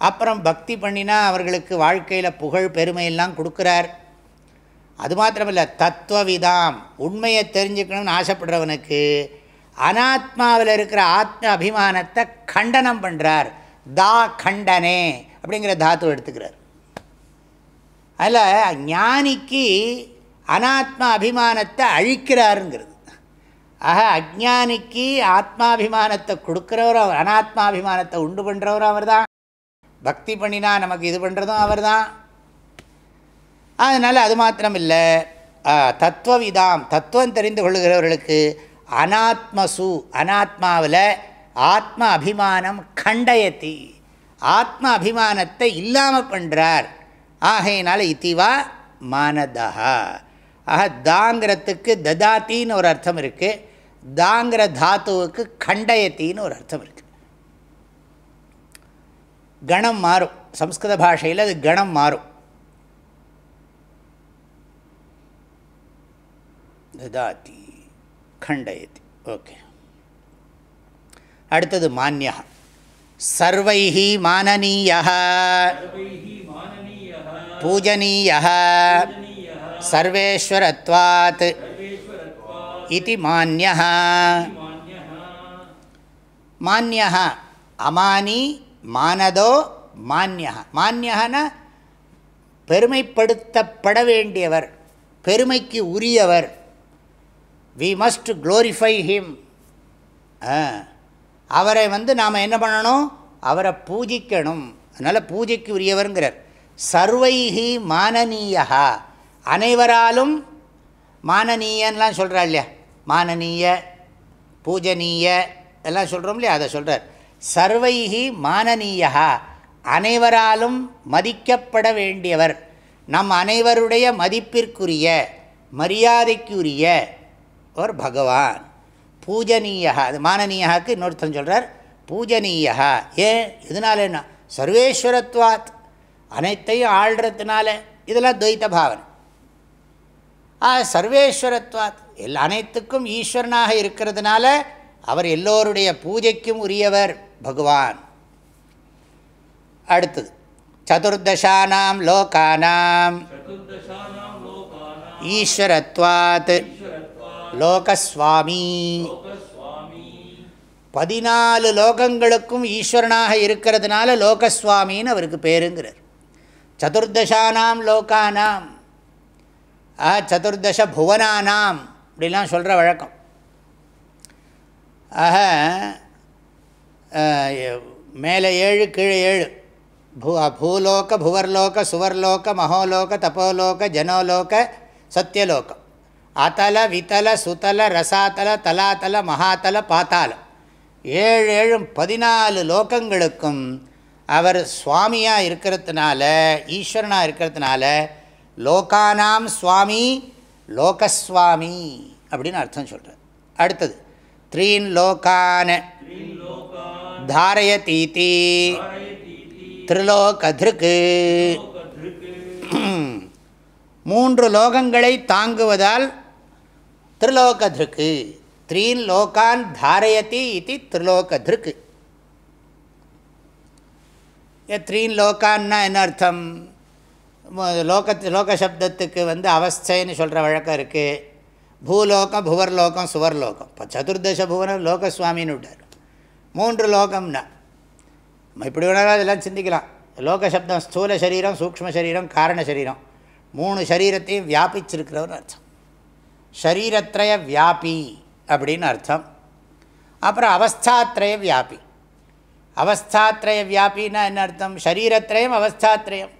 Speaker 1: அப்புறம் பக்தி பண்ணினா அவர்களுக்கு வாழ்க்கையில் புகழ் பெருமையெல்லாம் கொடுக்குறார். அது மாத்திரமில்லை தத்துவவிதாம். உண்மையை தெரிஞ்சுக்கணும்னு ஆசைப்படுறவனுக்கு அனாத்மாவில் இருக்கிற ஆத்ம அபிமானத்தை கண்டனம் பண்ணுறார் தா கண்டனே அப்படிங்கிற தாத்து எடுத்துக்கிறார். அதில் ஞானிக்கு அனாத்மா அபிமானத்தை அழிக்கிறாருங்கிறது. ஆக அஜானிக்கு ஆத்மாபிமானத்தை கொடுக்குறவர் அவர் அனாத்மாபிமானத்தை உண்டு பண்ணுறவர் அவர் தான் பக்தி பண்ணினா நமக்கு இது பண்ணுறதும் அவர் தான் அதனால் அது மாத்திரம் இல்லை தத்துவவிதாம் தத்துவம் தெரிந்து கொள்கிறவர்களுக்கு அனாத்மசு அனாத்மாவில் ஆத்ம அபிமானம் கண்டயத்தி. ஆத்ம அபிமானத்தை இல்லாமல் பண்ணுறார் ஆகையினால இத்திவா மானதா ஆக தாங்கிறதுக்கு ததாத்தின்னு ஒரு அர்த்தம் இருக்குது தாங்கிற தாத்துவுக்கு கண்டயத்தின்னு ஒரு அர்த்தம் இருக்குது கணம் மாறும். சம்ஸ்கிருத பாஷையில் அது கணம் மாறும். ததாதி கண்டயதி ஓகே. அடுத்தது மானியா. சர்வைஹி மானனீய பூஜனீய சர்வேஸ்வரத்வாத் இது மானியா மானியா அமானி மானதோ மானியா மானியன பெருமைப்படுத்தப்பட வேண்டியவர் பெருமைக்கு உரியவர். வி மஸ்ட் க்ளோரிஃபை ஹிம் அவரை வந்து நாம் என்ன பண்ணணும்? அவரை பூஜிக்கணும். அதனால் பூஜைக்கு உரியவருங்கிறார். சர்வைஹி மானனீயா அனைவராலும் மானனீயன்லாம் சொல்கிறா இல்லையா? மானனீய பூஜனீய எல்லாம் சொல்கிறோம் இல்லையா? அதை சொல்கிறார் சர்வைகி மானனீயா அனைவராலும் மதிக்கப்பட வேண்டியவர். நம் அனைவருடைய மதிப்பிற்குரிய மரியாதைக்குரிய ஒரு பகவான். பூஜனீயா அது மானனீயாக்கு இன்னொருத்தன் சொல்கிறார் பூஜனீயா ஏன் இதனால என்ன சர்வேஸ்வரத்வாத். அனைத்தையும் ஆள்றதுனால. இதெல்லாம் துவைத்த பாவனை. சர்வேஸ்வரத்வாத். எல்லா அனைத்துக்கும் ஈஸ்வரனாக இருக்கிறதுனால அவர் எல்லோருடைய பூஜைக்கும் உரியவர் பகவான். அடுத்தது சதுர்தசானாம் லோகானாம். ஈஸ்வரத்வாத். லோகஸ்வாமி. பதினாலு லோகங்களுக்கும் ஈஸ்வரனாக இருக்கிறதுனால லோகஸ்வாமின்னு அவருக்கு பேருங்கிறார். சதுர்தசானாம் லோகானாம். ஆ சதுர்தச புவனானாம் இப்படிலாம் சொல்கிற வழக்கம். ஆக மேலே ஏழு கீழே ஏழு. பூ பூலோக புவர்லோக சுவர்லோக மகோலோக தபோலோக ஜனோலோக சத்தியலோகம் அதல வித்தல சுத்தல ரசாத்தல தலாத்தல மகாத்தல பாத்தாலம் ஏழு ஏழும் பதினாலு லோகங்களுக்கும் அவர் சுவாமியாக இருக்கிறதுனால ஈஸ்வரனாக இருக்கிறதுனால லோகானாம் சுவாமி லோகஸ்வாமி அப்படின்னு அர்த்தம் சொல்கிறார் அடுத்தது த்ரீன் லோகான தாரயதீதி திருலோகதிருக்கு. மூன்று லோகங்களை தாங்குவதால் திருலோகதிருக்கு. த்ரீன் லோகான் தாரயதி இது திருலோகதிருக்கு த்ரீன் லோகான்னா என்ன அர்த்தம்? லோகத்து லோக சப்தத்துக்கு வந்து அவஸ்தைன்னு சொல்கிற வழக்கம் இருக்குது பூலோகம் புவர்லோகம் சுவர்லோகம். இப்போ சதுர்தச புவனம் லோகசுவாமின்னு விட்டார். மூன்று லோகம்னா. நம்ம இப்படி வேணாலும் அதெல்லாம் சிந்திக்கலாம். லோக சப்தம் ஸ்தூல சரீரம் சூக்ம சரீரம் காரண சரீரம். மூணு சரீரத்தையும் வியாபிச்சிருக்கிறவர்னு அர்த்தம். ஷரீரத்ரய வியாபி அப்படின்னு அர்த்தம். அப்புறம் அவஸ்தாத்ரய வியாபி. அவஸ்தாத்ரய வியாபின்னா என்ன அர்த்தம்? ஷரீரத்ரயம் அவஸ்தாத்ரயம்.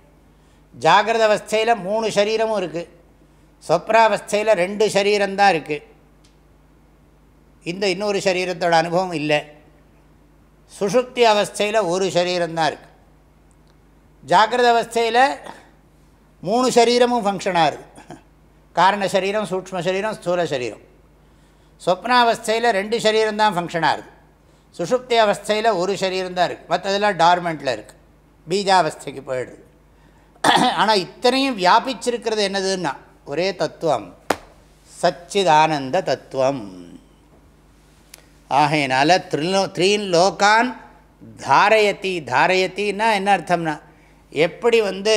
Speaker 1: ஜாகிரத அவஸ்தையில் மூணு சரீரமும் இருக்குது சொப்ராவஸ்தையில் ரெண்டு சரீரம்தான் இருக்குது இந்த இன்னொரு சரீரத்தோட அனுபவம் இல்லை. சுஷுப்தி அவஸ்தையில் ஒரு சரீரம்தான் இருக்குது ஜாகிரத அவஸ்தையில் மூணு சரீரமும் ஃபங்க்ஷனாக இருக்குது காரண சரீரம் சூக்ம சரீரம் ஸ்தூல சரீரம். சொப்னாவஸ்தையில் ரெண்டு சரீரம் தான் இருக்குது சுஷுப்தி அவஸ்தையில் ஒரு சரீரம் தான் இருக்குது மற்றதெல்லாம் டார்மெண்ட்டில் இருக்குது பீஜாவஸ்தைக்கு போயிடுது. *clears throat* ஆனால் இத்தனையும் வியாபிச்சிருக்கிறது என்னதுன்னா ஒரே தத்துவம். சச்சிதானந்த தத்துவம். ஆகையினால த்ரிலோ த்ரீன் லோகான் தாரயத்தி தாரயத்தின்னா என்ன அர்த்தம்னா எப்படி வந்து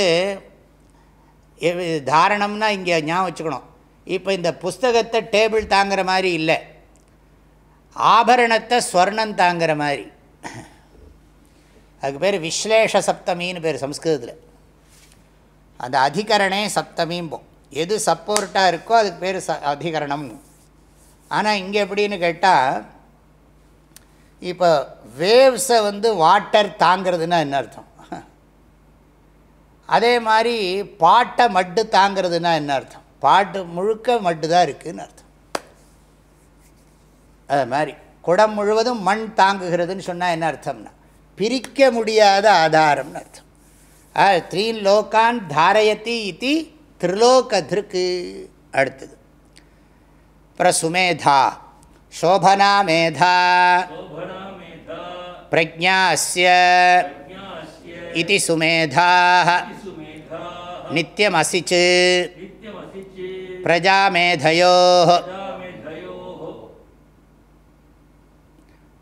Speaker 1: தாரணம்னா இங்கே ஞாபகம் வச்சுக்கணும். இப்போ இந்த புஸ்தகத்தை டேபிள் தாங்கிற மாதிரி இல்லை. ஆபரணத்தை ஸ்வர்ணம் தாங்கிற மாதிரி. *clears throat* அதுக்கு பேர் விஸ்லேஷ சப்தமின்னு பேர் சம்ஸ்கிருதத்தில். அந்த அதிகரணே சப்தமிம்போம் எது சப்போர்ட்டாக இருக்கோ அதுக்கு பேர் ச அதிகரணம் ஆனால் இங்கே எப்படின்னு கேட்டால் இப்போ வேவ்ஸை வந்து வாட்டர் தாங்கிறதுனா என்ன அர்த்தம்? அதே மாதிரி பாட்டை மட்டு தாங்கிறதுனா என்ன அர்த்தம்? பாட்டு முழுக்க மட்டு தான் இருக்குதுன்னு அர்த்தம். அது மாதிரி குடம் முழுவதும் மண் தாங்குகிறதுன்னு சொன்னால் என்ன அர்த்தம்னா பிரிக்க முடியாத ஆதாரம்னு அர்த்தம். த்ரீன் லோக்கான் தாரயத்தி இது திருலோகதிருக்கு அடுத்தது. அப்புறம் சுமேதா சோபனா மேதா பிரஜா இது சுமேதா நித்தியமசிச்சு பிரஜாமேதையோ.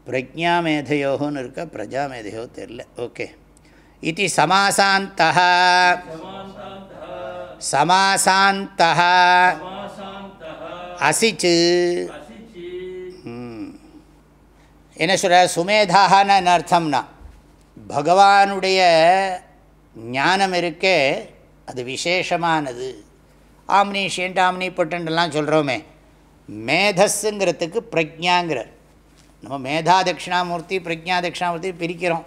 Speaker 1: பிரஜாமேதையோன்னு இருக்க பிரஜாமேதையோ தெரில ஓகே. இது சமாசாந்த சமாசாந்த அசிச்சு என்ன சொல்கிற சுமேதான்னு அர்த்தம்னா பகவானுடைய ஞானம் இருக்கே அது விசேஷமானது. ஆம்னிஷியன்ட் ஆம்னி பொட்டன்ட்லாம் சொல்கிறோமே மேதஸ்ஸுங்கிறதுக்கு பிரஜாங்கிறார் நம்ம மேதா தட்சிணாமூர்த்தி பிரஜா தட்சிணாமூர்த்தி பிரிக்கிறோம்.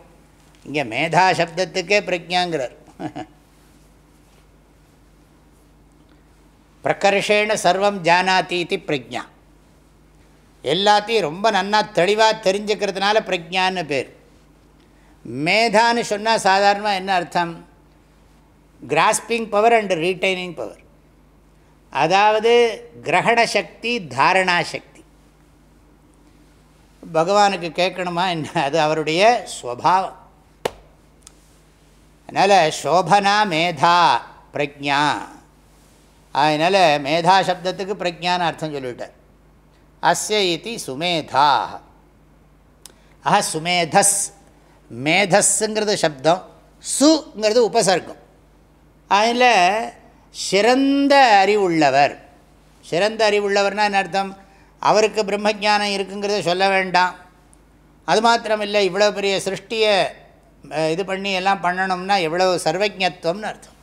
Speaker 1: இங்கே மேதா சப்தத்துக்கே பிரஜாங்கிறார். பிரகர்ஷேண சர்வம் ஜானாதி இது பிரஜா. எல்லாத்தையும் ரொம்ப நன்னா தெளிவாக தெரிஞ்சுக்கிறதுனால பிரஜான்னு பேர். மேதான்னு சொன்னால் சாதாரணமாக என்ன அர்த்தம்? Grasping power and retaining power. அதாவது கிரகண சக்தி தாரணா சக்தி. பகவானுக்கு கேட்கணுமா என்ன? அது அவருடைய ஸ்வபாவம். அதனால் சோபனா மேதா பிரஜா அதனால் மேதா சப்தத்துக்கு பிரஜான்னு அர்த்தம் சொல்லிவிட்டார். அஸ்ய இது சுமேதா. ஆஹா சுமேதஸ். மேதஸ்ங்கிறது சப்தம் சுங்கிறது உபசர்க்கம். அதில் சிறந்த அறிவுள்ளவர். சிறந்த அறிவுள்ளவர்னால் என்ன அர்த்தம்? அவருக்கு பிரம்மஜானம் இருக்குங்கிறத சொல்ல வேண்டாம். அது மாத்திரமில்லை இவ்வளோ பெரிய சிருஷ்டியை இது பண்ணி எல்லாம் பண்ணணும்னா எவ்வளோ சர்வஜத்துவம்னு அர்த்தம்.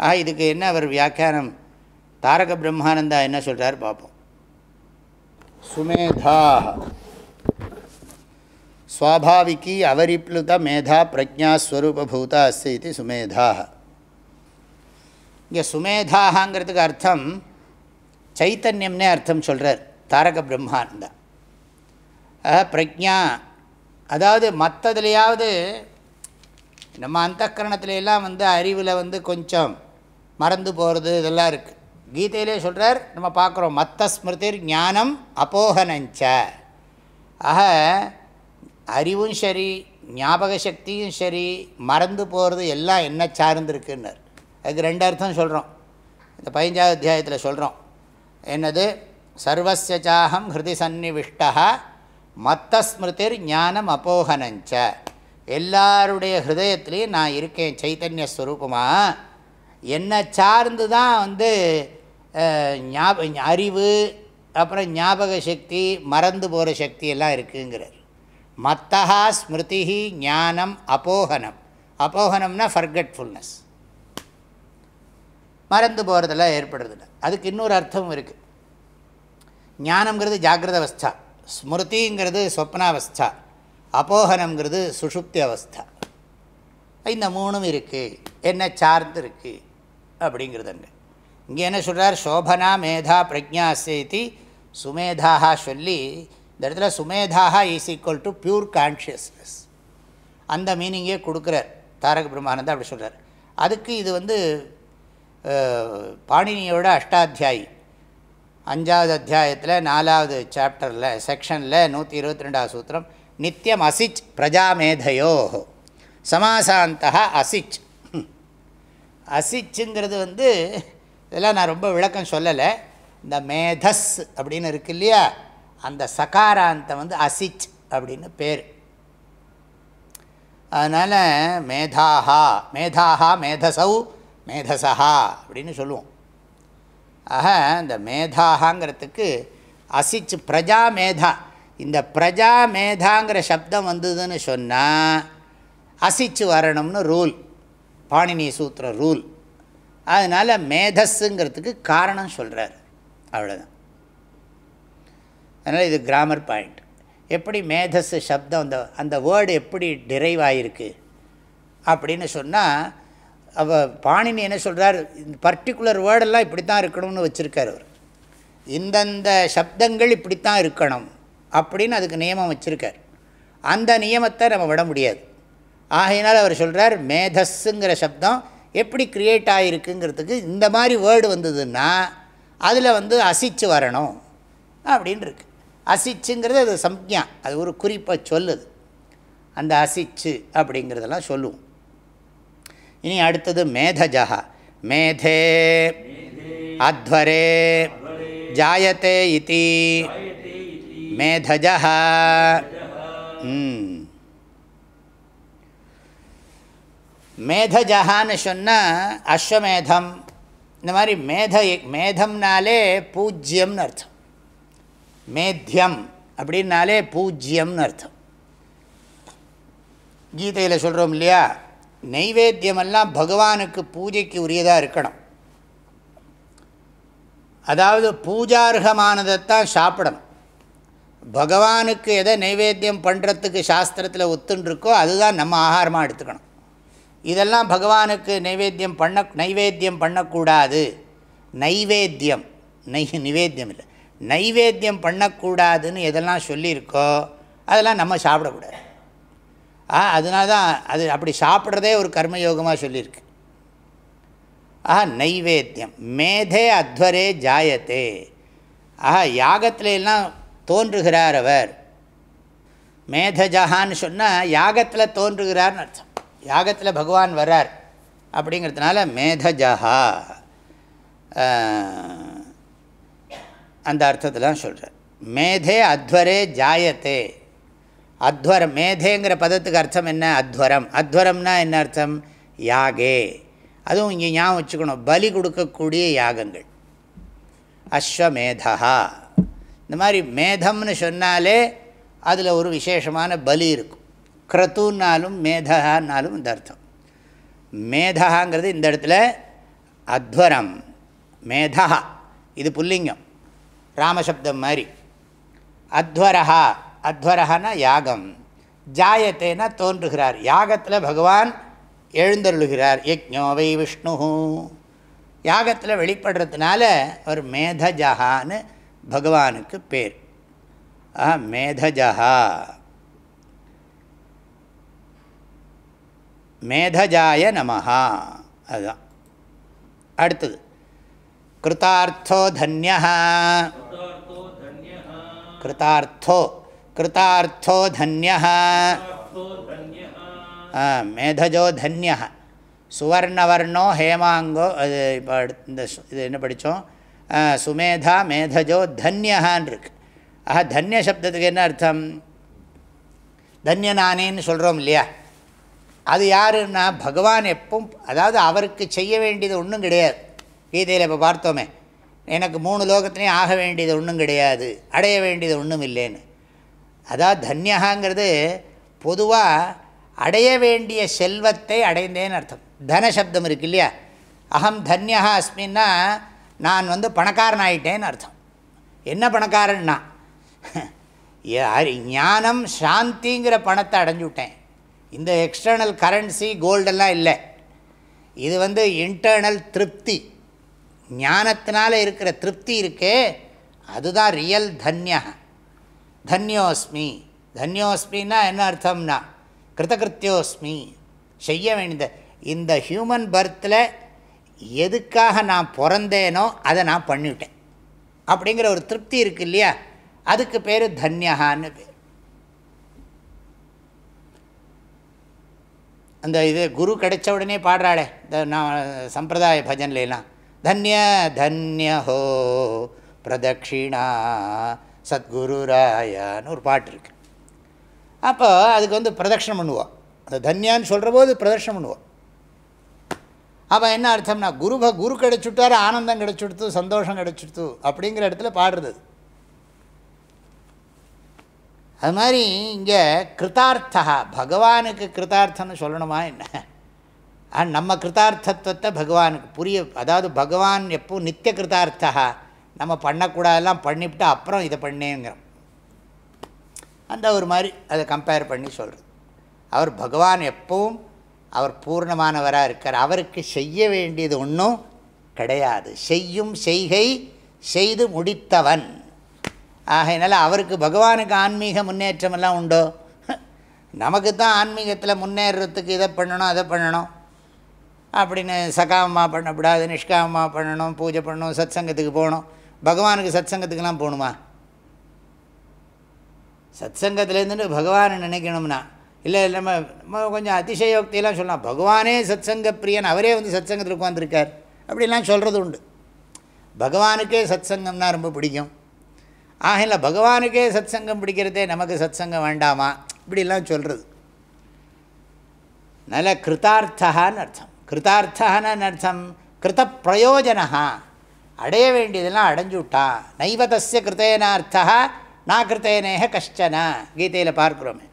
Speaker 1: ஆக இதுக்கு என்ன அவர் வியாக்கியானம்? தாரக பிரம்மானந்தா என்ன சொல்கிறார் பார்ப்போம் சுமேதா ஸ்வாபாவிகி அவரிப்ளுத மேதா பிரஜாஸ்வரூபூதா அஸ்தி இது சுமேதா இங்கே சுமேதாகங்கிறதுக்கு அர்த்தம் சைத்தன்யம்னே அர்த்தம் சொல்கிறார் தாரக பிரம்மானந்தா. பிரஜா அதாவது மற்றதுலையாவது நம்ம அந்த எல்லாம் வந்து அறிவில் வந்து கொஞ்சம் மறந்து போகிறது இதெல்லாம் இருக்குது கீதையிலே சொல்கிறார் நம்ம பார்க்குறோம் மத்த ஸ்மிருதிர் ஞானம் அப்போகனஞ்ச ஆக அறிவும் சரி ஞாபக சக்தியும் சரி மறந்து போகிறது எல்லாம் என்ன சார்ந்துருக்குன்னர். அதுக்கு ரெண்டு அர்த்தம் சொல்கிறோம் இந்த பதினஞ்சாவது அத்தியாயத்தில் சொல்கிறோம் என்னது? சர்வசிய ஹிருதி சந்நிவிஷ்டா மத்த ஸ்மிருதிர் ஞானம் அப்போகனஞ்ச எல்லாருடைய ஹிருதயத்துலேயும் நான் இருக்கேன் சைத்தன்ய ஸ்வரூபமாக என்னை சார்ந்து தான் வந்து ஞாப அறிவு அப்புறம் ஞாபக சக்தி மறந்து போகிற சக்தி எல்லாம் இருக்குங்கிறார். மத்தா ஸ்மிருதி ஞானம் அப்போகனம் அப்போகனம்னா ஃபர்கட்ஃபுல்னஸ் மறந்து போகிறதெல்லாம் ஏற்படுறதில்ல. அதுக்கு இன்னொரு அர்த்தம் இருக்குது ஞானங்கிறது ஜாகிரத அவஸ்தா ஸ்மிருதிங்கிறது சொப்னாவஸ்தா அப்போகனங்கிறது சுஷுப்தி அவஸ்தா இந்த மூணும் இருக்குது என்ன சார்ந்து இருக்குது அப்படிங்கிறது அங்கே. இங்கே என்ன சொல்கிறார் சோபனா மேதா பிரஜா சேத்தி சுமேதாக சொல்லி இந்த இடத்துல சுமேதாக is equal to pure consciousness அந்த மீனிங்கே கொடுக்குறார். தாரக பிரம்மானந்தா அப்படி சொல்கிறார் அதுக்கு இது வந்து பாணினியோட அஷ்டாத்தியாயி. அஞ்சாவது அத்தியாயத்தில் நாலாவது சாப்டரில் செக்ஷனில் நூற்றி இருபத்தி ரெண்டாவது சூத்திரம் நித்தியம் அசிச் பிரஜாமேதையோ சமாசாந்தா அசிச். அசிச்சுங்கிறது வந்து இதெல்லாம் நான் ரொம்ப விளக்கம் சொல்லலை. இந்த மேதஸ் அப்படின்னு இருக்கு இல்லையா? அந்த சகாராந்தம் வந்து அசிச் அப்படின்னு பேர். அதனால் மேதாஹா மேதாஹா மேதசௌ மேதசா அப்படின்னு சொல்லுவோம். ஆக இந்த மேதாகாங்கிறதுக்கு அசிச்சு பிரஜா மேதா. இந்த பிரஜா மேதாங்கிற சப்தம் வந்ததுன்னு சொன்னால் அசிச்சு வரணும்னு ரூல். பாணினி சூத்திர ரூல். அதனால் மேதஸ்ஸுங்கிறதுக்கு காரணம் சொல்கிறார் அவ்வளோதான் அதனால் இது கிராமர் பாயிண்ட் எப்படி மேதஸ் சப்தம் அந்த அந்த வேர்டு எப்படி டிரைவ் ஆகிருக்கு அப்படின்னு சொன்னால் அவ பாணினி என்ன சொல்கிறார் இந்த பர்டிகுலர் வேர்டெல்லாம் இப்படி தான் இருக்கணும்னு வச்சுருக்கார் அவர். இந்தந்த சப்தங்கள் இப்படித்தான் இருக்கணும் அப்படின்னு அதுக்கு நியமம் வச்சுருக்கார். அந்த நியமத்தை நம்ம விட முடியாது. ஆகையினால் அவர் சொல்கிறார் மேதஸ்ஸுங்கிற சப்தம் எப்படி க்ரியேட் ஆகிருக்குங்கிறதுக்கு இந்த மாதிரி வேர்டு வந்ததுன்னா அதில் வந்து அசிச்சு வரணும் அப்படின்னு இருக்கு அசிச்சுங்கிறது அது சம்யா அது ஒரு குறிப்பாக சொல்லுது. அந்த அசிச்சு அப்படிங்கிறதெல்லாம் சொல்லுவோம். இனி அடுத்தது மேதஜா மேதே அத்வரே ஜாயத்தே இதி மேதஜா மேதஜஹான்னு சொன்னால் அஸ்வமேதம் இந்த மாதிரி மேத மேதம்னாலே பூஜ்யம்னு அர்த்தம் மேத்தியம் அப்படின்னாலே பூஜ்யம்னு அர்த்தம் கீதையில் சொல்கிறோம் இல்லையா நைவேத்தியமெல்லாம் பகவானுக்கு பூஜைக்கு உரியதாக இருக்கணும். அதாவது பூஜார்ஹமானதைத்தான் சாப்பிடணும். பகவானுக்கு எதை நைவேத்தியம் பண்ணுறதுக்கு சாஸ்திரத்தில் ஒத்துன்ருக்கோ அதுதான் நம்ம ஆகாரமாக எடுத்துக்கணும். இதெல்லாம் பகவானுக்கு நைவேத்தியம் பண்ண நைவேத்தியம் பண்ணக்கூடாது. நைவேத்தியம். நை நிவேத்தியம் இல்லை. நைவேத்தியம் பண்ணக்கூடாதுன்னு எதெல்லாம் சொல்லியிருக்கோ அதெல்லாம் நம்ம சாப்பிடக்கூடாது. அதனால தான் அது அப்படி சாப்பிட்றதே ஒரு கர்மயோகமாக சொல்லியிருக்கு. ஆஹா நைவேத்தியம். மேதே அத்வரே ஜாயத்தே. ஆஹா யாகத்துல எல்லாம் தோன்றுகிறார் அவர். மேதஜஹான்னு சொன்னால் யாகத்தில் தோன்றுகிறார்னு அர்த்தம். யாகத்தில் பகவான் வரார் அப்படிங்கிறதுனால மேதஜஹா. அந்த அர்த்தத்தில் சொல்கிறார் மேதே அத்வரே ஜாயத்தே. அத்வரம் மேதேங்கிற பதத்துக்கு அர்த்தம் என்ன? அத்வரம். அத்வரம்னா என்ன அர்த்தம்? யாகே. அதுவும் இங்கே ஞாபகம் வச்சுக்கணும். பலி கொடுக்கக்கூடிய யாகங்கள். அஸ்வமேதா. இந்த மாதிரி மேதம்னு சொன்னாலே அதில் ஒரு விசேஷமான பலி இருக்கும். க்ரத்துன்னாலும் மேதகான்னாலும் இந்த அர்த்தம். மேதகாங்கிறது இந்த இடத்துல அத்வரம் மேதா இது புல்லிங்கம் ராமசப்தம் மாதிரி. அத்வரஹா. அத்வரஹானா யாகம். ஜாயத்தேனா தோன்றுகிறார். யாகத்தில் பகவான் எழுந்தருளுகிறார். யஜ்ஞோவை விஷ்ணு. யாகத்தில் வெளிப்படுறதுனால அவர் மேதஜஹான்னு பகவானுக்கு பேர். ஆ மேதஜஹா. மேதஜாய நமஹா. அதுதான். அடுத்தது. கிருத்தார்த்தோ தன்யா கிருத்தார்த்தோ. கிருத்தார்த்தோ தன்யா மேதஜோ தன்யா சுவர்ணவர்ணோ ஹேமாங்கோ அது இப்போ இந்த இது என்ன படித்தோம் சுமேதா மேதஜோ தன்யஹான் இருக்கு ஆஹா தன்ய சப்தத்துக்கு என்ன அர்த்தம் தன்யநானேன்னு சொல்கிறோம் இல்லையா அது யாருன்னா பகவான் எப்பவும் அதாவது அவருக்கு செய்ய வேண்டியது ஒன்றும் கிடையாது கீதையில் இப்போ பார்த்தோமே எனக்கு மூணு லோகத்துலேயும் ஆக வேண்டியது ஒன்றும் கிடையாது அடைய வேண்டியது ஒன்றும் இல்லைன்னு அதாவது தன்யகாங்கிறது பொதுவாக அடைய வேண்டிய செல்வத்தை அடைந்தேன்னு அர்த்தம். தனசப்தம் இருக்கு இல்லையா? அகம் தன்யா அஸ்மின்னா நான் வந்து பணக்காரன் ஆயிட்டேன்னு அர்த்தம். என்ன பணக்காரன்னா? *laughs* ஞானம் சாந்திங்கிற பணத்தை அடைஞ்சு விட்டேன். இந்த எக்ஸ்டர்னல் கரன்சி கோல்டெல்லாம் இல்லை. இது வந்து இன்டர்னல் திருப்தி. ஞானத்தினால இருக்கிற திருப்தி இருக்கே அதுதான் ரியல் தன்யா தன்யோஸ்மி. தன்யோஸ்மின்னா என்ன அர்த்தம்னா கிருதகிருத்தியோஸ்மி. செய்ய வேண்டிய இந்த ஹியூமன் பர்த்தில் எதுக்காக நான் பிறந்தேனோ அதை நான் பண்ணிவிட்டேன். அப்படிங்கிற ஒரு திருப்தி இருக்கு இல்லையா? அதுக்கு பேர் தன்யகான்னு பேர். அந்த இது குரு கிடைச்ச உடனே பாடுறாளே இந்த நான் சம்பிரதாய பஜன்லாம் தன்ய தன்யஹோ பிரதட்சிணா சத்குரு ராயான்னு ஒரு பாட்டு இருக்கு. அப்போ அதுக்கு வந்து பிரதட்சணம் பண்ணுவோம். அந்த தன்யான்னு சொல்கிற போது பிரதட்சணம் பண்ணுவோம். அப்போ என்ன அர்த்தம்னா குரு குரு கிடச்சுட்டார் ஆனந்தம் கிடச்சுடுத்து சந்தோஷம் கிடச்சுடுத்து அப்படிங்கிற இடத்துல பாடுறது. அது மாதிரி இங்கே கிருத்தார்த்தா பகவானுக்கு கிருத்தார்த்தம்னு சொல்லணுமா என்ன? நம்ம கிருத்தார்த்தத்துவத்தை பகவானுக்கு புரிய அதாவது பகவான் எப்போ நித்திய கிருத்தார்த்தா நம்ம பண்ணக்கூடாதெல்லாம் பண்ணிவிட்டு அப்புறம் இதை பண்ணேங்கிறோம். அந்த ஒரு மாதிரி அதை கம்பேர் பண்ணி சொல்கிறது அவர் பகவான் எப்பவும் அவர் பூர்ணமானவராக இருக்கார். அவருக்கு செய்ய வேண்டியது ஒன்றும் கிடையாது. செய்யும் செய்கை செய்து முடித்தவன். ஆகையினால அவருக்கு பகவானுக்கு ஆன்மீக முன்னேற்றமெல்லாம் உண்டோ? நமக்கு தான் ஆன்மீகத்தில் முன்னேறத்துக்கு இதை பண்ணணும் அதை பண்ணணும். அப்படின்னு சகாமமாக பண்ணக்கூடாது நிஷ்காமமாக பண்ணணும் பூஜை பண்ணணும் சத் சங்கத்துக்கு போகணும். பகவானுக்கு சத் சங்கத்துக்கெலாம் போகணுமா? சத் சங்கத்துலேருந்துட்டு பகவானை நினைக்கணும்னா இல்லை நம்ம நம்ம கொஞ்சம் அதிசயோக்தியெல்லாம் சொல்லலாம். பகவானே சத் சங்க பிரியன் அவரே வந்து சத் சங்கத்தில் உட்காந்துருக்கார் அப்படிலாம் சொல்கிறது உண்டு. பகவானுக்கே சத் சங்கம்னா ரொம்ப பிடிக்கும். ஆகல பகவானுக்கே சத் சங்கம் பிடிக்கிறதே நமக்கு சத் சங்கம் வேண்டாமா? இப்படிலாம் சொல்கிறது நல்ல கிருத்தார்த்தகான்னு அர்த்தம். கிருத்தார்த்தகான்னு அர்த்தம் கிருத்த பிரயோஜனா அடைய வேண்டியதெல்லாம் அடைஞ்சு விட்டான் நைவதஸ்ய கிருத்தேனார்த்தா நான் கிருத்தேனேக கஷ்டன கீதையில் பார்க்குறோமே.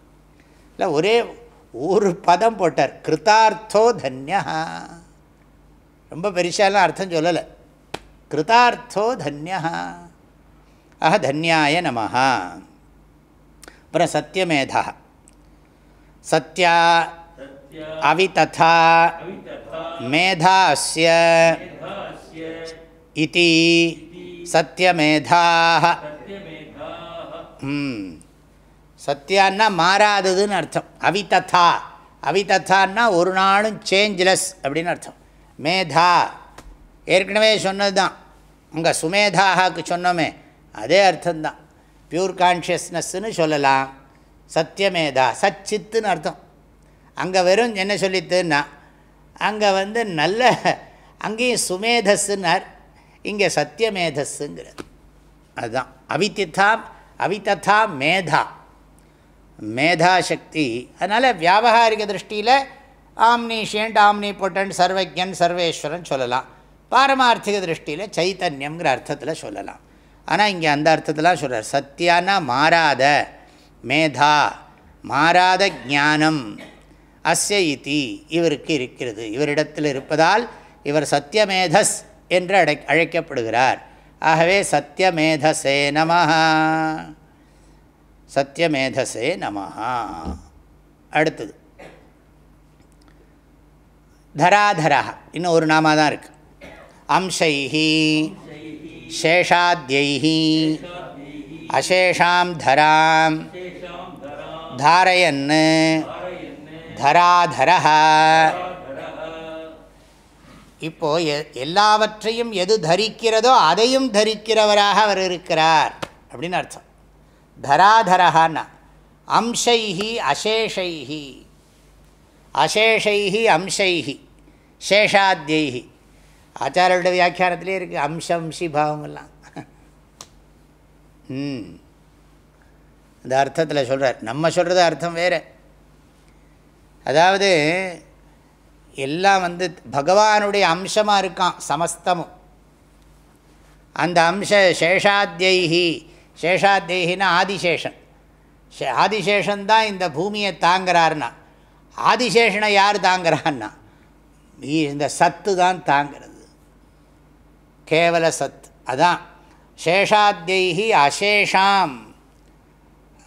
Speaker 1: இல்லை ஒரே ஒரு பதம் போட்டார் கிருத்தார்த்தோ தன்யா ரொம்ப பெருசாலாம் அர்த்தம் சொல்லலை. கிருத்தார்த்தோ தன்யா ஆஹ தன்யாய நமஹா. அப்புறம் சத்தியமேதா சத்யா அவிததா மேதா அஸ்ய இதி சத்தியமேதாக சத்தியான்னா மாறாததுன்னு அர்த்தம். அவிததா. அவிதத்தான்னா ஒரு நாளும் சேஞ்ச்லெஸ் அப்படின்னு அர்த்தம். மேதா. ஏற்கனவே சொன்னது தான் உங்கள் சுமேதாகாக்கு சொன்னோமே அதே அர்த்தம்தான். பியூர் கான்ஷியஸ்னஸ்ன்னு சொல்லலாம். சத்தியமேதா சச்சித்துன்னு அர்த்தம். அங்கே வெறும் என்ன சொல்லித்துன்னா அங்கே வந்து நல்ல அங்கேயும் சுமேதஸ்ஸுன்னார். இங்கே சத்தியமேதஸ்ஸுங்கிறது அதுதான். அவித்தித்தா அவிததா மேதா. மேதா சக்தி அதனால் வியாபகாரிக திருஷ்டியில் ஆம்னிஷியன்ட் ஆம்னி பொட்டன் சர்வஜன் சர்வேஸ்வரன் சொல்லலாம். பாரமார்த்திக திருஷ்டியில் சைத்தன்யம்ங்கிற அர்த்தத்தில் சொல்லலாம். ஆனால் இங்கே அந்த அர்த்தத்தில் சொல்கிறார் சத்தியானா மாறாத. மேதா மாறாத ஞானம். அஸ்ய இதி. இவருக்கு இருக்கிறது. இவரிடத்தில் இருப்பதால் இவர் சத்தியமேதஸ் என்று அடை அழைக்கப்படுகிறார். ஆகவே சத்தியமேதசே நமஹா. சத்தியமேதசே நமஹா. அடுத்தது. தராதரா இன்னும் ஒரு நாம தான் இருக்குது அம்சைஹி. சேஷாத்யைஹி. அசேஷாம் தராம். தாரயன் தராதரா இப்போது எ எல்லாவற்றையும் எது தரிக்கிறதோ அதையும் தரிக்கிறவராக அவர் இருக்கிறார் அப்படின்னு அர்த்தம். தராதரஹான்னா அம்சைஹி அசேஷைஹி. அசேஷைஹி அம்சைஹி சேஷாத்யைஹி. ஆச்சாரோட வியாக்கியானத்திலே இருக்குது அம்சம்சி பாவமெல்லாம் ம். இந்த அர்த்தத்தில் சொல்கிறார் நம்ம சொல்கிறது அர்த்தம் வேறு. அதாவது எல்லாம் வந்து பகவானுடைய அம்சமாக இருக்கான் சமஸ்தமும். அந்த அம்ச சேஷாத்தியைஹி சேஷாத்தியைனா ஆதிசேஷன். ஆதிசேஷன்தான் இந்த பூமியை தாங்கிறாருன்னா. ஆதிசேஷனை யார் தாங்கிறான்னா? இந்த சத்து தான் தாங்கிறது. கேவல சத் அதான். சேஷாத்தியைஹி அசேஷாம்.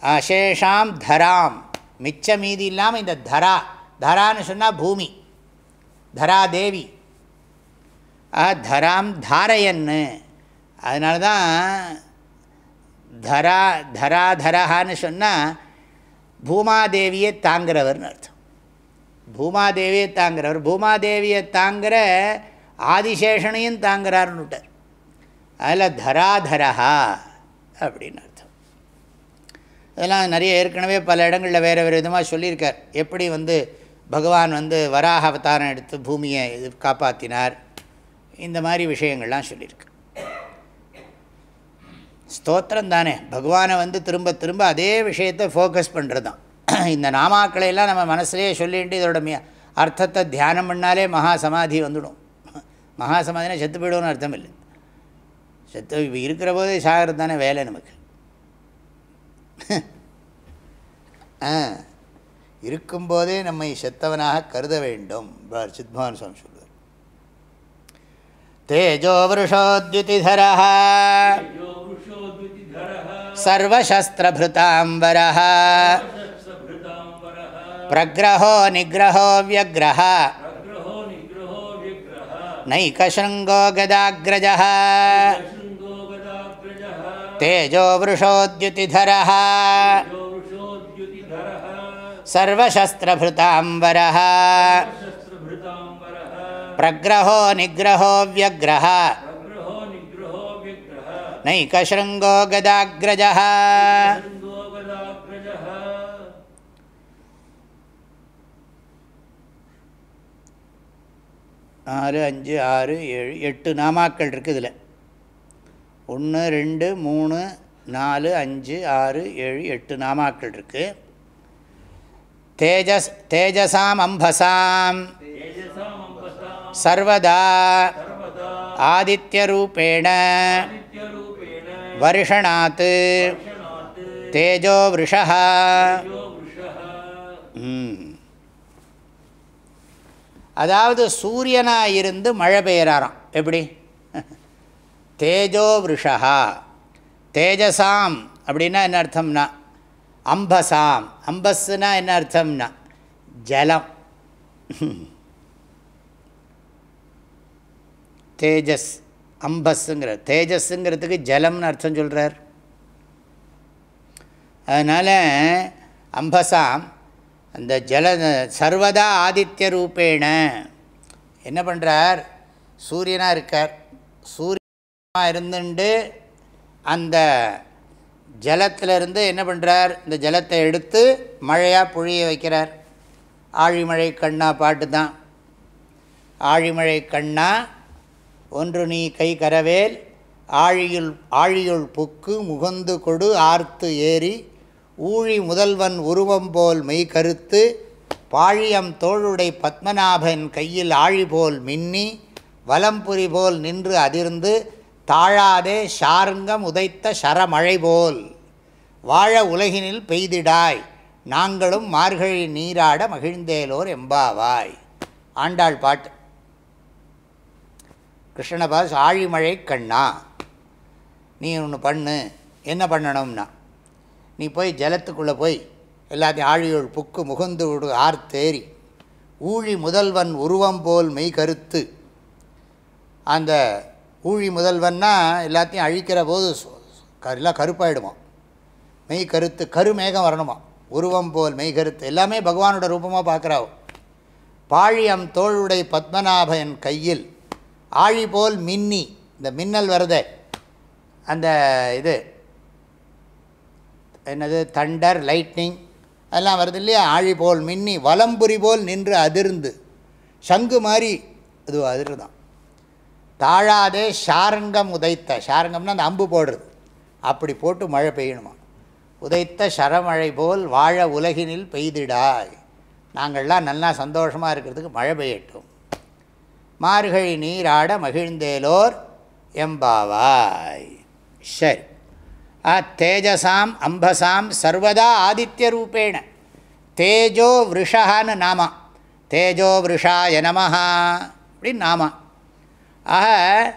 Speaker 1: அசேஷாம் தராம். மிச்ச மீதி இல்லாமல் இந்த தரா. தரான்னு சொன்னால் பூமி. தரா தேவி தராம் தாரையன்னு. அதனால தான் தரா தராதரஹான்னு சொன்னால் பூமாதேவியை தாங்கிறவர்னு அர்த்தம். பூமாதேவியை தாங்கிறவர் பூமாதேவியை தாங்கிற ஆதிசேஷனையும் தாங்கிறார்னு விட்டார். அதில் தராதரஹா அப்படின்னு அர்த்தம். இதெல்லாம் நிறைய ஏற்கனவே பல இடங்களில் வேறு வேறு விதமாக சொல்லியிருக்கார். எப்படி வந்து பகவான் வந்து வராக அவதாரம் எடுத்து பூமியை இது காப்பாற்றினார் இந்த மாதிரி விஷயங்கள்லாம் சொல்லியிருக்கு. ஸ்தோத்திரம் தானே. பகவானை வந்து திரும்ப திரும்ப அதே விஷயத்தை ஃபோக்கஸ் பண்ணுறது தான் இந்த நாமாக்களையெல்லாம் நம்ம மனசுலேயே சொல்லிட்டு இதோட அர்த்தத்தை தியானம் பண்ணாலே மகா சமாதி வந்துடும். மகா சமாதினா செத்து போயிடும்னு அர்த்தம் இல்லை. செத்து இருக்கிற போதே சாகிறது தானே வேலை நமக்கு. ஆ. இருக்கும்போதே நம்மை செத்தவனாக கருத வேண்டும். சித்பவான் சுவாமி சொல்லுவார் தேஜோ வருஷோத்யுதிர சர்வசஸ்திரபிருதாம்பர பிரகிரஹோ நிகிரஹோ வியகிரஹ. நைகசங்கோ கதாகிரஜ தேஜோ வருஷோத்யுதிர सर्वशस्त्रभृताम्बरः प्रग्रहो निग्रहो व्यग्रः नैकशृङ्गो गदाग्रजः ஆறு அஞ்சு ஆறு ஏழு எட்டு நாமாக்கள் இருக்குது இதில் ஒன்று ரெண்டு மூணு நாலு அஞ்சு ஆறு ஏழு எட்டு நாமாக்கள் இருக்குது தேஜஸ் தேஜசாம் அம்பசாம். சர்வதா ஆதித்யரூபேண வருஷணாத் தேஜோ விஷா அதாவது சூரியனாக இருந்து மழை பெய்கிறாராம் எப்படி? தேஜோ விஷா தேஜசாம் அப்படின்னா என்ன அர்த்தம்னா அம்பசாம். அம்பஸ்னா என்ன அர்த்தம்னா ஜலம். தேஜஸ் அம்பஸ்ங்கிற தேஜஸ்ங்கிறதுக்கு ஜலம்னு அர்த்தம் சொல்கிறார் அதனால் அம்பசாம் அந்த ஜல சர்வதா ஆதித்ய ரூபேண. என்ன பண்ணுறார் சூரியனாக இருக்கார். சூரியனாக இருந்துட்டு அந்த ஜலத்திலிருந்து என்ன பண்ணுறார் இந்த ஜலத்தை எடுத்து மழையாக பொழிய வைக்கிறார். ஆழிமழை கண்ணா பாட்டு தான் ஆழிமழை கண்ணா ஒன்று நீ கை கரவேல் ஆழியுள் ஆழியுள் புக்கு முகந்து கொடு ஆர்த்து ஏறி ஊழி முதல்வன் உருவம் போல் மெய் கருத்து பாழியம் தோளுடை பத்மநாபன் கையில் ஆழி போல் மின்னி வலம்புரி போல் நின்று அதிர்ந்து தாழாதே ஷாருங்கம் உதைத்த சரமழை போல். வாழ உலகினில் பெய்திடாய் நாங்களும் மார்கழி நீராட மகிழ்ந்தேலோர் எம்பாவாய். ஆண்டாள் பாட்டு கிருஷ்ணபாஸ் ஆழிமழை கண்ணா நீ ஒன்று பண்ணு என்ன பண்ணணும்னா நீ போய் ஜலத்துக்குள்ளே போய் எல்லாத்தையும் ஆழியோள் புக்கு முகுந்து விடு ஆர்த்தேரி ஊழி முதல்வன் உருவம் போல் மெய் கருத்து. அந்த ஊழி முதல்வன்னா எல்லாத்தையும் அழிக்கிற போது எல்லாம் கருப்பாயிடுமா மெய் கருத்து கருமேகம் வரணுமா? உருவம் போல் மெய் கருத்து. எல்லாமே பகவானோட ரூபமாக பார்க்குறாவோ. பாழியம் தோளுடை பத்மநாபன் கையில். ஆழி போல் மின்னி. இந்த மின்னல் வருதே. அந்த இது. என்னது? Thunder lightning. அதெல்லாம் வருது இல்லையா? ஆழி போல் மின்னி. வலம்புரி போல் நின்று அதிர்ந்து. சங்கு மாதிரி அது அதிர்தான் தாழாதே ஷாரங்கம் உதைத்த. ஷாரங்கம்னா அந்த அம்பு போடுறது. அப்படி போட்டு மழை பெய்யணுமா? உதைத்த சரமழை போல் வாழ உலகினில் பெய்திடாய். நாங்கள்லாம் நல்லா சந்தோஷமாக இருக்கிறதுக்கு மழை பெய்யட்டும். மார்கழி நீராட மகிழ்ந்தேலோர் எம்பாவாய். சரி. ஆ தேஜசாம் அம்பசாம் சர்வதா ஆதித்ய ரூபேண. தேஜோ விருஷான்னு நாமா. தேஜோ விருஷாய நமஹா. அப்படின்னு நாமா. ஆக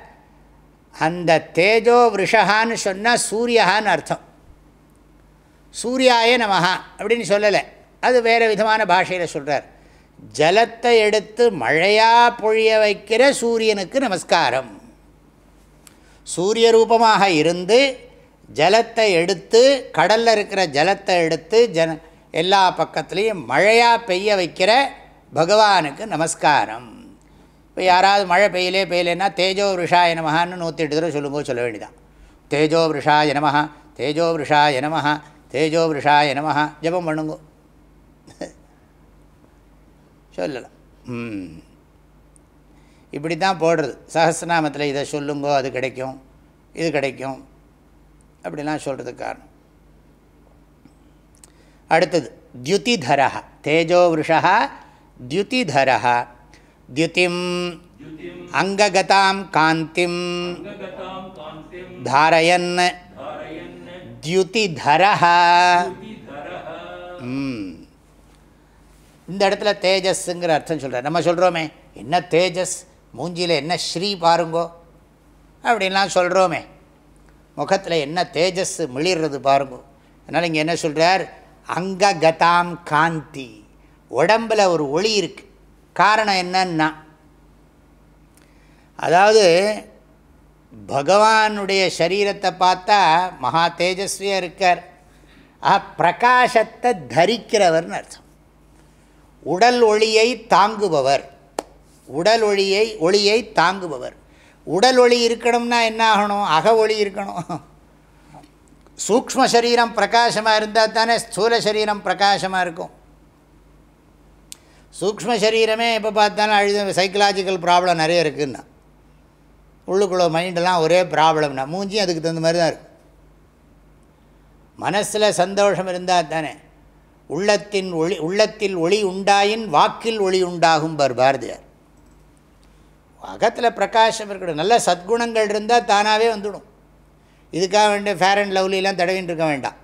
Speaker 1: அந்த தேஜோ விஷகான்னு சொன்னால் சூரியகான்னு அர்த்தம். சூர்யாய நமஹா அப்படின்னு சொல்லலை. அது வேறு விதமான பாஷையில் சொல்கிறார் ஜலத்தை எடுத்து மழையாக பொழிய வைக்கிற சூரியனுக்கு நமஸ்காரம். சூரிய ரூபமாக இருந்து ஜலத்தை எடுத்து கடலில் இருக்கிற ஜலத்தை எடுத்து ஜன எல்லா பக்கத்துலேயும் மழையாக பெய்ய வைக்கிற பகவானுக்கு நமஸ்காரம். இப்போ யாராவது மழை பெய்யலே பெய்யலேன்னா தேஜோ விஷா எனமஹான்னு நூற்றி எட்டு தடவை சொல்லும்போது சொல்ல வேண்டியதான் தேஜோ விஷா எனமஹா தேஜோ விஷா எனமஹா தேஜோ விஷா எனமஹா ஜபம் பண்ணுங்க. சொல்லலாம் இப்படி தான் போடுறது. சஹசிரநாமத்தில் இதை சொல்லுங்கோ அது கிடைக்கும் இது கிடைக்கும். அப்படிலாம் சொல்கிறதுக்கு காரணம். அடுத்தது தியுதிதரா தேஜோ விஷா தியுதிதரா தியுதிம் அங்ககதாம் காந்திம் தாரயன் தியுதிதரா ம். இந்த இடத்துல தேஜஸ்ங்கிற அர்த்தம் சொல்கிறார் நம்ம சொல்கிறோமே என்ன தேஜஸ்? மூஞ்சியில் என்ன ஸ்ரீ பாருங்கோ? அப்படின்லாம் சொல்கிறோமே முகத்தில் என்ன தேஜஸ் மிளிர்றது பாருங்கோ? அதனால் இங்கே என்ன சொல்கிறார் அங்ககதாம் காந்தி. உடம்பில் ஒரு ஒளி இருக்குது காரணம் என்னன்னா அதாவது பகவானுடைய சரீரத்தை பார்த்தா மகா தேஜஸ்வியாக இருக்கார். ஆ பிரகாசத்தை தரிக்கிறவர்னு அர்த்தம். உடல் ஒளியை தாங்குபவர். உடல் ஒளியை ஒளியை தாங்குபவர். உடல் ஒளி இருக்கணும்னா என்ன ஆகணும்? அக ஒளி இருக்கணும். சூக்ம சரீரம் பிரகாசமாக இருந்தால் தானே ஸ்தூல சரீரம் பிரகாசமாக இருக்கும். சூக்ம சரீரமே எப்போ பார்த்தாலும் அழுது சைக்கலாஜிக்கல் ப்ராப்ளம் நிறைய இருக்குன்னா. உள்ளுக்குள்ள மைண்டெல்லாம் ஒரே ப்ராப்ளம்னா மூஞ்சியும் அதுக்கு தகுந்த மாதிரி தான் இருக்கும். மனசில் சந்தோஷம் இருந்தால் தானே. உள்ளத்தின் ஒளி உள்ளத்தில் ஒளி உண்டாயின் வாக்கில் ஒளி உண்டாகும் பர் பாரதியார். அகத்தில் பிரகாஷம் இருக்கணும் நல்ல சத்குணங்கள் இருந்தால் தானாகவே வந்துடும். இதுக்காக வேண்டிய ஃபேர் அண்ட் லவ்லிலாம் தடவின்னு இருக்க வேண்டாம்.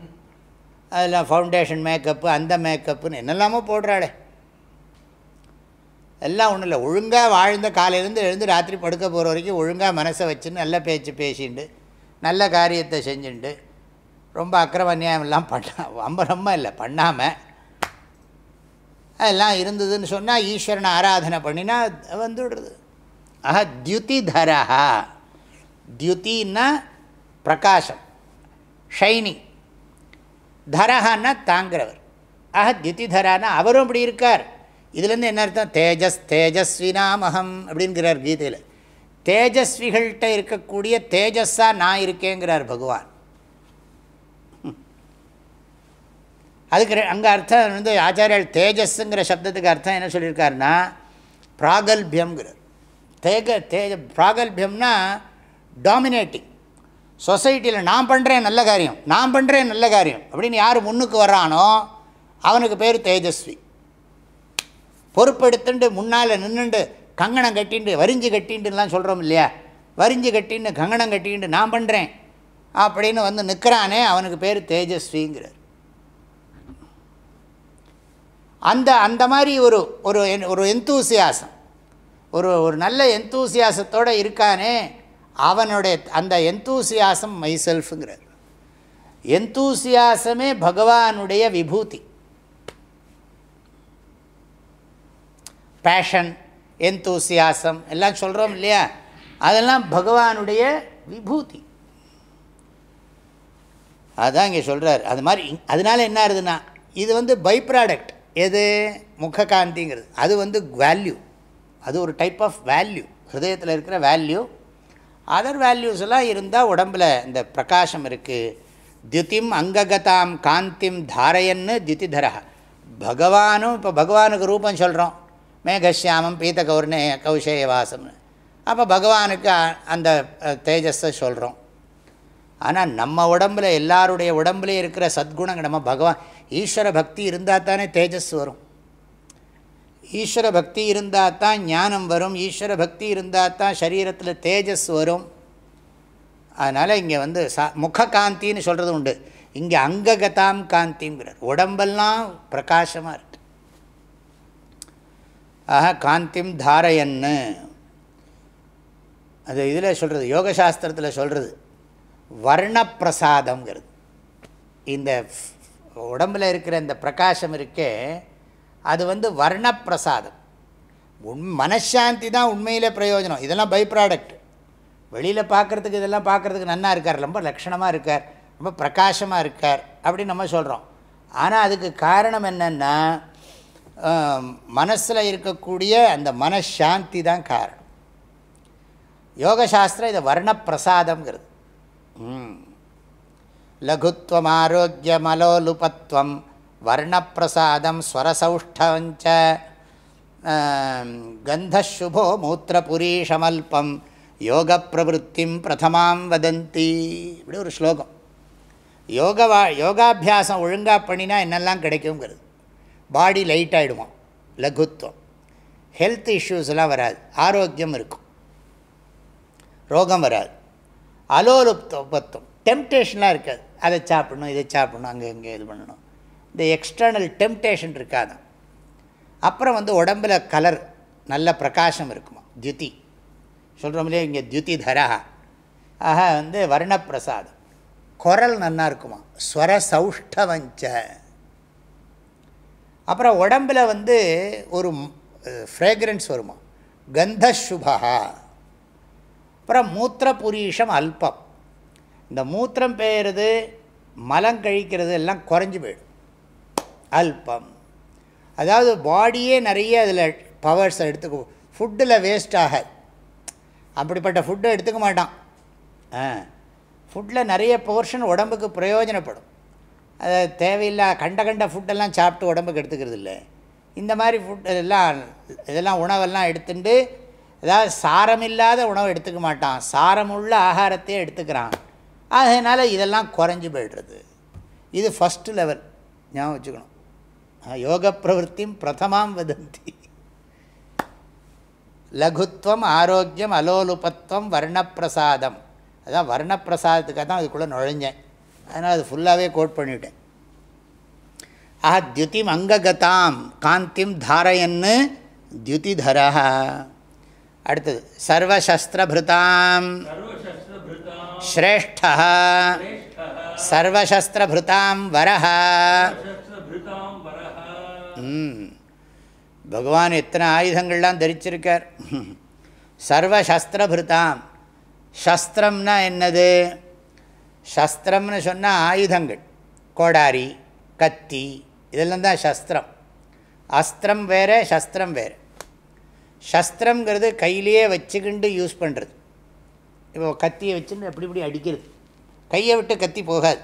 Speaker 1: அதில் ஃபவுண்டேஷன் மேக்கப்பு அந்த மேக்கப்புன்னு என்னெல்லாமோ போடுறாளே. எல்லாம் ஒன்றும் இல்லை. ஒழுங்காக வாழ்ந்த காலையிலேருந்து எழுந்து ராத்திரி படுக்க போகிற வரைக்கும் ஒழுங்காக மனசை வச்சுன்னு நல்ல பேச்சு பேசிண்டு நல்ல காரியத்தை செஞ்சுண்டு ரொம்ப அக்கிரம அநியாயமெல்லாம் பண்ண ரொம்ப ரொம்ப இல்லை பண்ணாமல் அதெல்லாம் இருந்ததுன்னு சொன்னால் ஈஸ்வரனை ஆராதனை பண்ணினா வந்துடுறது. ஆஹா தியுதிதரா தியுத்தின்னா பிரகாசம் ஷைனிங் தரஹான்னா தாங்கிறவர். ஆஹா தியுதிதரானா அவரும் அப்படி இருக்கார். இதுலேருந்து என்ன அர்த்தம்? தேஜஸ் தேஜஸ்வினாமகம் அப்படிங்கிறார் கீதையில். தேஜஸ்விகள்கிட்ட இருக்கக்கூடிய தேஜஸ்ஸாக நான் இருக்கேங்கிறார் பகவான். அதுக்கு அங்கே அர்த்தம் வந்து ஆச்சாரியால் தேஜஸ்ஸுங்கிற சப்தத்துக்கு அர்த்தம் என்ன சொல்லியிருக்காருன்னா பிராகல்பியம்ங்கிறார். தேக தேஜ பிராகல்பியம்னா டாமினேட்டிங். சொசைட்டியில் நான் பண்ணுறேன் நல்ல காரியம் நான் பண்ணுறேன் நல்ல காரியம் அப்படின்னு யார் முன்னுக்கு வர்றானோ அவனுக்கு பேர் தேஜஸ்வி. பொறுப்பெடுத்துண்டு முன்னால் நின்றுண்டு கங்கணம் கட்டிண்டு வரிஞ்சு கட்டின்ட்டுலாம் சொல்கிறோம் இல்லையா? வரிஞ்சு கட்டின்னு கங்கணம் கட்டின்ட்டு நான் பண்ணுறேன் அப்படின்னு வந்து நிற்கிறானே அவனுக்கு பேர் தேஜஸ்விங்கிறார். அந்த அந்த மாதிரி ஒரு ஒரு ஒரு எந்தூசியாசம் ஒரு ஒரு நல்ல எந்தூசியாசத்தோடு இருக்கானே அவனுடைய அந்த எந்தூசியாசம் மைசெல்ஃபுங்கிறார் எந்தூசியாசமே பகவானுடைய விபூதி. பேஷன் எந்தூசியாசம் எல்லாம் சொல்கிறோம் இல்லையா? அதெல்லாம் பகவானுடைய விபூதி. அதுதான் இங்கே சொல்கிறார் அது மாதிரி அதனால என்ன ஆகுதுன்னா இது வந்து பை ப்ராடக்ட் எது? முககாந்திங்கிறது. அது வந்து வேல்யூ அது ஒரு டைப் ஆஃப் வேல்யூ ஹிருதயத்தில் இருக்கிற வேல்யூ அதர் வேல்யூஸ் எல்லாம் இருந்தால் உடம்பில் இந்த பிரகாசம் இருக்குது தியுதிம் அங்ககதாம் காந்திம் தாரையன்னு தியுதிதரா பகவானும் இப்போ பகவானுக்கு ரூபம் சொல்கிறோம் மேகசியாமம் பீத கௌர்ணே கௌசேய அப்போ பகவானுக்கு அந்த தேஜஸை சொல்கிறோம் ஆனால் நம்ம உடம்பில் எல்லாருடைய உடம்புலேயும் இருக்கிற சத்குணங்கள் நம்ம பகவான் ஈஸ்வர பக்தி இருந்தால் தானே தேஜஸ் வரும். ஈஸ்வர பக்தி இருந்தால் தான் ஞானம் வரும். ஈஸ்வர பக்தி இருந்தால் தான் சரீரத்தில் தேஜஸ் வரும். அதனால் இங்கே வந்து சா முக காந்தின்னு சொல்கிறது உண்டு. இங்கே அங்ககதாம் காந்திங்கிறார். உடம்பெல்லாம் பிரகாசமாக இருக்கு. ஆக காந்திம் தாரையன்னு. அது இதில் சொல்கிறது யோகசாஸ்திரத்தில் சொல்கிறது வர்ணப்பிரசாதங்கிறது இந்த உடம்பில் இருக்கிற இந்த பிரகாசம் இருக்கே அது வந்து வர்ணப்பிரசாதம். உண் மனசாந்தி தான் உண்மையிலே பிரயோஜனம். இதெல்லாம் பை ப்ராடக்ட் வெளியில் பார்க்குறதுக்கு இதெல்லாம் பார்க்குறதுக்கு நன்னா இருக்கார். ரொம்ப லக்ஷணமாக இருக்கார். ரொம்ப பிரகாசமாக இருக்கார் அப்படின்னு நம்ம சொல்கிறோம் ஆனால் அதுக்கு காரணம் என்னென்னா மனசில் இருக்கக்கூடிய அந்த மனசாந்தி தான் காரணம். யோகசாஸ்திரம் இதை வர்ணப்பிரசாதங்கிறது லகுத்வம் ஆரோக்கியமலோலுபத்வம் வர்ணப்பிரசாதம் ஸ்வரசௌஷ்டவஞ்ச கந்தசுபோ மூத்திரபுரீஷமல்பம் யோக பிரவருத்திம் பிரதமாம் வதந்தி. இப்படி ஒரு ஸ்லோகம். யோக வா யோகாபியாசம் ஒழுங்காக பண்ணினா என்னெல்லாம் கிடைக்குங்கிறது. பாடி லைட் ஆகிடுவோம் லகுத்துவம் ஹெல்த் இஷ்யூஸ்லாம் வராது ஆரோக்கியம் இருக்கும். ரோகம் வராது. அலோலுப்தம் டெம்டேஷன்லாம் இருக்காது. அதை சாப்பிடணும் இதை சாப்பிடணும் அங்கே இங்கே இது பண்ணணும். இந்த எக்ஸ்டர்னல் டெம்டேஷன் இருக்காதான் அப்புறம் வந்து உடம்பில் கலர் நல்ல பிரகாசம் இருக்குமா? தியுதி. சொல்கிறோம்லே இங்கே தியுதி தரா. ஆக வந்து வர்ணப்பிரசாதம். குரல் நல்லா இருக்குமா? ஸ்வர சௌஷ்டவஞ்ச. அப்புறம் உடம்பில் வந்து ஒரு ஃப்ரேக்ரன்ஸ் வருமா? கந்தசுபா அப்புறம் மூத்திரபுரீஷம் அல்பம். இந்த மூத்திரம் பெய்கிறது மலம் கழிக்கிறது எல்லாம் குறைஞ்சி போயிடும். அல்பம். அதாவது பாடியே நிறைய அதில் பவர்ஸை எடுத்துக்கு ஃபுட்டில் வேஸ்ட் ஆகாது அப்படிப்பட்ட ஃபுட்டை எடுத்துக்க மாட்டான். ஆ. ஃபுட்டில் நிறைய போர்ஷன் உடம்புக்கு பிரயோஜனப்படும். அதை தேவையில்லா கண்ட கண்ட ஃபுட்டெல்லாம் சாப்பிட்டு உடம்புக்கு எடுத்துக்கிறது இல்லை. இந்த மாதிரி ஃபுட் எல்லாம் இதெல்லாம் உணவெல்லாம் எடுத்துட்டு அதாவது சாரமில்லாத உணவு எடுத்துக்க மாட்டான். சாரமுள்ள ஆகாரத்தையே எடுத்துக்கிறான். அதனால் இதெல்லாம் குறைஞ்சி போய்டுறது. இது ஃபஸ்ட்டு லெவல் ஞாபகம் வச்சுக்கணும். யோக பிரவருத்தியும் பிரதமாம் வதந்தி. லகுத்வம் ஆரோக்கியம் அலோலுபத்துவம் வர்ணப்பிரசாதம். அதான் வர்ணப்பிரசாதத்துக்காக தான் அதுக்குள்ளே நுழைஞ்சேன். அதனால் அது ஃபுல்லாகவே கோட் பண்ணிவிட்டேன் ஆஹா தியுதிம் அங்ககதாம் காந்திம் தாரையன்னு தியுதிதரா அடுத்தது சர்வசஸ்திரபிருதாம் ஸ்ரேஷ்ட சர்வசஸ்திரபிருதாம் வரஹ. பகவான் எத்தனை ஆயுதங்கள்லாம் தரிச்சிருக்கார். சர்வசஸ்திரபிருதாம். சஸ்திரம்னா என்னது? சஸ்திரம்னு சொன்னால் ஆயுதங்கள். கோடாரி கத்தி இதெல்லாம் தான் சஸ்திரம். அஸ்திரம் வேறு சஸ்திரம் வேறு. சஸ்திரங்கிறது கையிலேயே வச்சுக்கிண்டு யூஸ் பண்ணுறது இப்போ கத்தியை வச்சுன்னு அப்படி இப்படி அடிக்கிறது? கையை விட்டு கத்தி போகாது.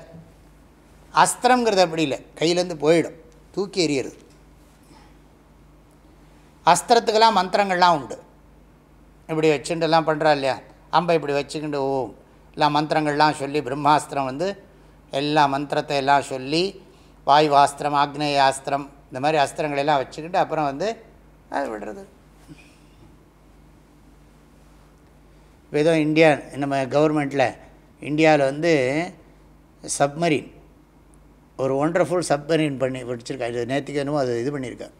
Speaker 1: அஸ்திரங்கிறது அப்படி இல்லை. கையிலேருந்து போயிடும். தூக்கி எறியறது. அஸ்திரத்துக்கெல்லாம் மந்திரங்கள்லாம் உண்டு. இப்படி வச்சுட்டுலாம் பண்ணுறா இல்லையா? அம்பை இப்படி வச்சுக்கிண்டு ஓ எல்லா மந்திரங்கள்லாம் சொல்லி பிரம்மாஸ்திரம் வந்து எல்லா மந்திரத்தை எல்லாம் சொல்லி வாயுவாஸ்திரம் ஆக்னேயாஸ்திரம் இந்த மாதிரி அஸ்திரங்களெல்லாம் வச்சுக்கிட்டு அப்புறம் வந்து அது விடுறது. ஏதோ இந்தியா நம்ம கவர்மெண்ட்டில் இந்தியாவில் வந்து சப்மரீன் ஒரு ஒண்டர்ஃபுல் சப்மரீன் பண்ணி வச்சுருக்காங்க இது நேற்றுக்கு என்னமோ அது இது பண்ணியிருக்கேன்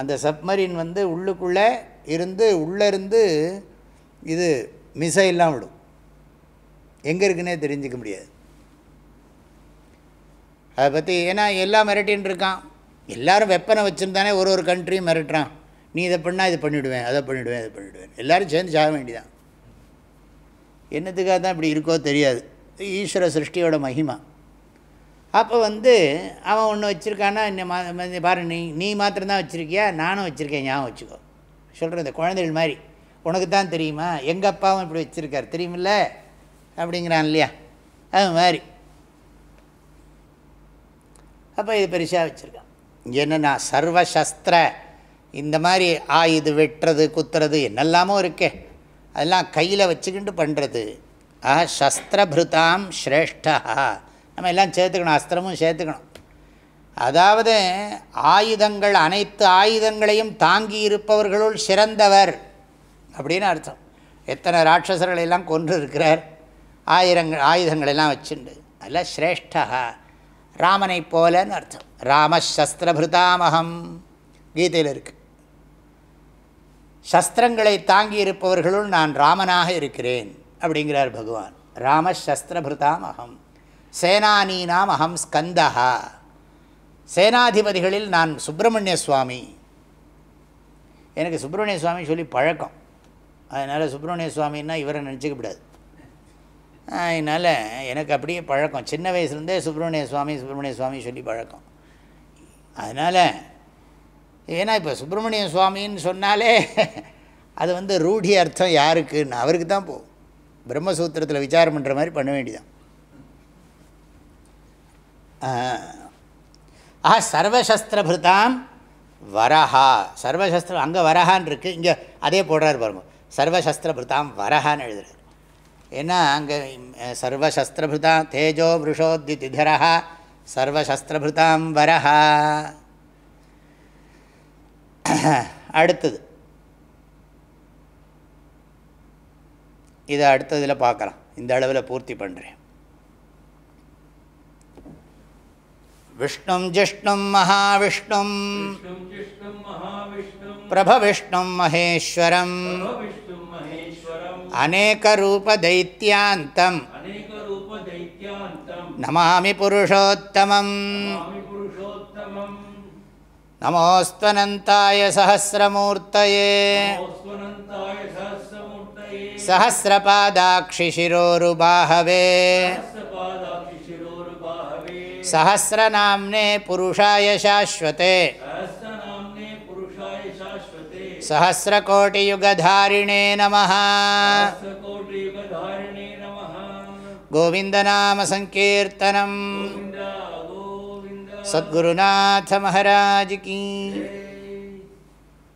Speaker 1: அந்த சப்மரீன் வந்து உள்ளுக்குள்ளே இருந்து உள்ளே இருந்து இது மிசைல்லாம் விடும். எங்கே இருக்குன்னே தெரிஞ்சிக்க முடியாது. அதை பற்றி ஏன்னா எல்லாம் மிரட்டின்னு இருக்கான். எல்லோரும் வெப்பனை வச்சுருந்தானே ஒரு ஒரு கண்ட்ரியும் மிரட்டுறான். நீ இதை பண்ணால் இது பண்ணிவிடுவேன் அதை பண்ணிவிடுவேன் இதை பண்ணிவிடுவேன் எல்லோரும் சேர்ந்து சாக வேண்டியதான் என்னத்துக்காக தான் இப்படி இருக்கோ தெரியாது. ஈஸ்வர சிருஷ்டியோட மகிமா. அப்போ வந்து அவன் ஒன்று வச்சுருக்கான்னா இன்னும் பாரு நீ நீ மாத்திரம்தான் வச்சுருக்கியா? நானும் வச்சுருக்கேன் ஞாபகம் வச்சுக்கோ. சொல்கிறேன் இந்த குழந்தைகள் மாதிரி. உனக்கு தான் தெரியுமா? எங்கள் அப்பாவும் இப்படி வச்சுருக்கார். தெரியுமில்ல? அப்படிங்கிறான் இல்லையா அது மாதிரி. அப்போ இது பெருசாக வச்சுருக்கான். என்னென்னா சர்வசஸ்திர இந்த மாதிரி ஆயுது வெட்டுறது குத்துறது என்னெல்லாமோ இருக்கே. அதெல்லாம் கையில் வச்சுக்கிட்டு பண்ணுறது ஆஹா சஸ்திரபிருதாம் ஸ்ரேஷ்டா. நம்ம எல்லாம் சேர்த்துக்கணும் அஸ்திரமும் சேர்த்துக்கணும். அதாவது ஆயுதங்கள் அனைத்து ஆயுதங்களையும் தாங்கி இருப்பவர்களுள் சிறந்தவர். அப்படின்னு அர்த்தம். எத்தனை ராட்சசர்களையெல்லாம் கொன்று இருக்கிறார் ஆயுதங்கள் ஆயுதங்களெல்லாம் வச்சுண்டு. அதில் ஸ்ரேஷ்டா ராமனை போலன்னு அர்த்தம். ராமசஸ்திரபிருதாமகம். கீதையில் இருக்கு. சஸ்திரங்களை தாங்கி இருப்பவர்களுள் நான் ராமனாக இருக்கிறேன் அப்படிங்கிறார் பகவான். ராமசஸ்திரபிருதாம் அகம் சேனானீனாம் அகம் ஸ்கந்தா சேனாதிபதிகளில் நான் சுப்பிரமணிய சுவாமி. எனக்கு சுப்பிரமணிய சுவாமி சொல்லி பழக்கம். அதனால் சுப்பிரமணிய சுவாமின்னா இவரை நினச்சிக்கப்படாது அதனால் எனக்கு அப்படியே பழக்கம். சின்ன வயசுலேருந்தே சுப்பிரமணிய சுவாமி சுப்பிரமணிய சுவாமி சொல்லி பழக்கம். அதனால் ஏன்னா இப்போ சுப்பிரமணிய சுவாமின்னு சொன்னாலே *laughs* அது வந்து ரூಢி அர்த்தம் யாருக்குன்னு அவருக்கு தான் போகும். பிரம்மசூத்திரத்தில் விசாரம் பண்ணுற மாதிரி பண்ண வேண்டியதான் ஆ சர்வசஸ்திரபிருதாம் வரஹா. சர்வசஸ்திரம் அங்கே வரஹான்னு இருக்குது இங்கே அதே போடுறாரு பாருங்க. சர்வசஸ்திரபிருதாம் வரஹான்னு எழுதுறாரு. ஏன்னா அங்கே சர்வசஸ்திரபிருதாம் தேஜோ விருஷோத்தி திதரா சர்வசஸ்திரபிருதாம் வரஹா. அடுத்தது. இதை அடுத்ததில் பார்க்கலாம் இந்த அளவில் பூர்த்தி பண்ணுறேன் விஷ்ணும் ஜிஷ்ணும் மகாவிஷ்ணும். பிரபவிஷ்ணும் மகேஸ்வரம்.
Speaker 2: दैत्यान्तम् नमामि
Speaker 1: पुरुषोत्तमम्। नमोऽस्त्वनन्ताय
Speaker 2: सहस्रमूर्तये। सहस्रपादाक्षिशिरोरुबाहवे।
Speaker 1: सहस्रनाम्ने
Speaker 2: पुरुषाय शाश्वते।
Speaker 1: सहस्रकोटियुगधारिणे नमः। गोविन्दनामसङ्कीर्तनं
Speaker 2: सद्गुरुनाथमहाराजिकी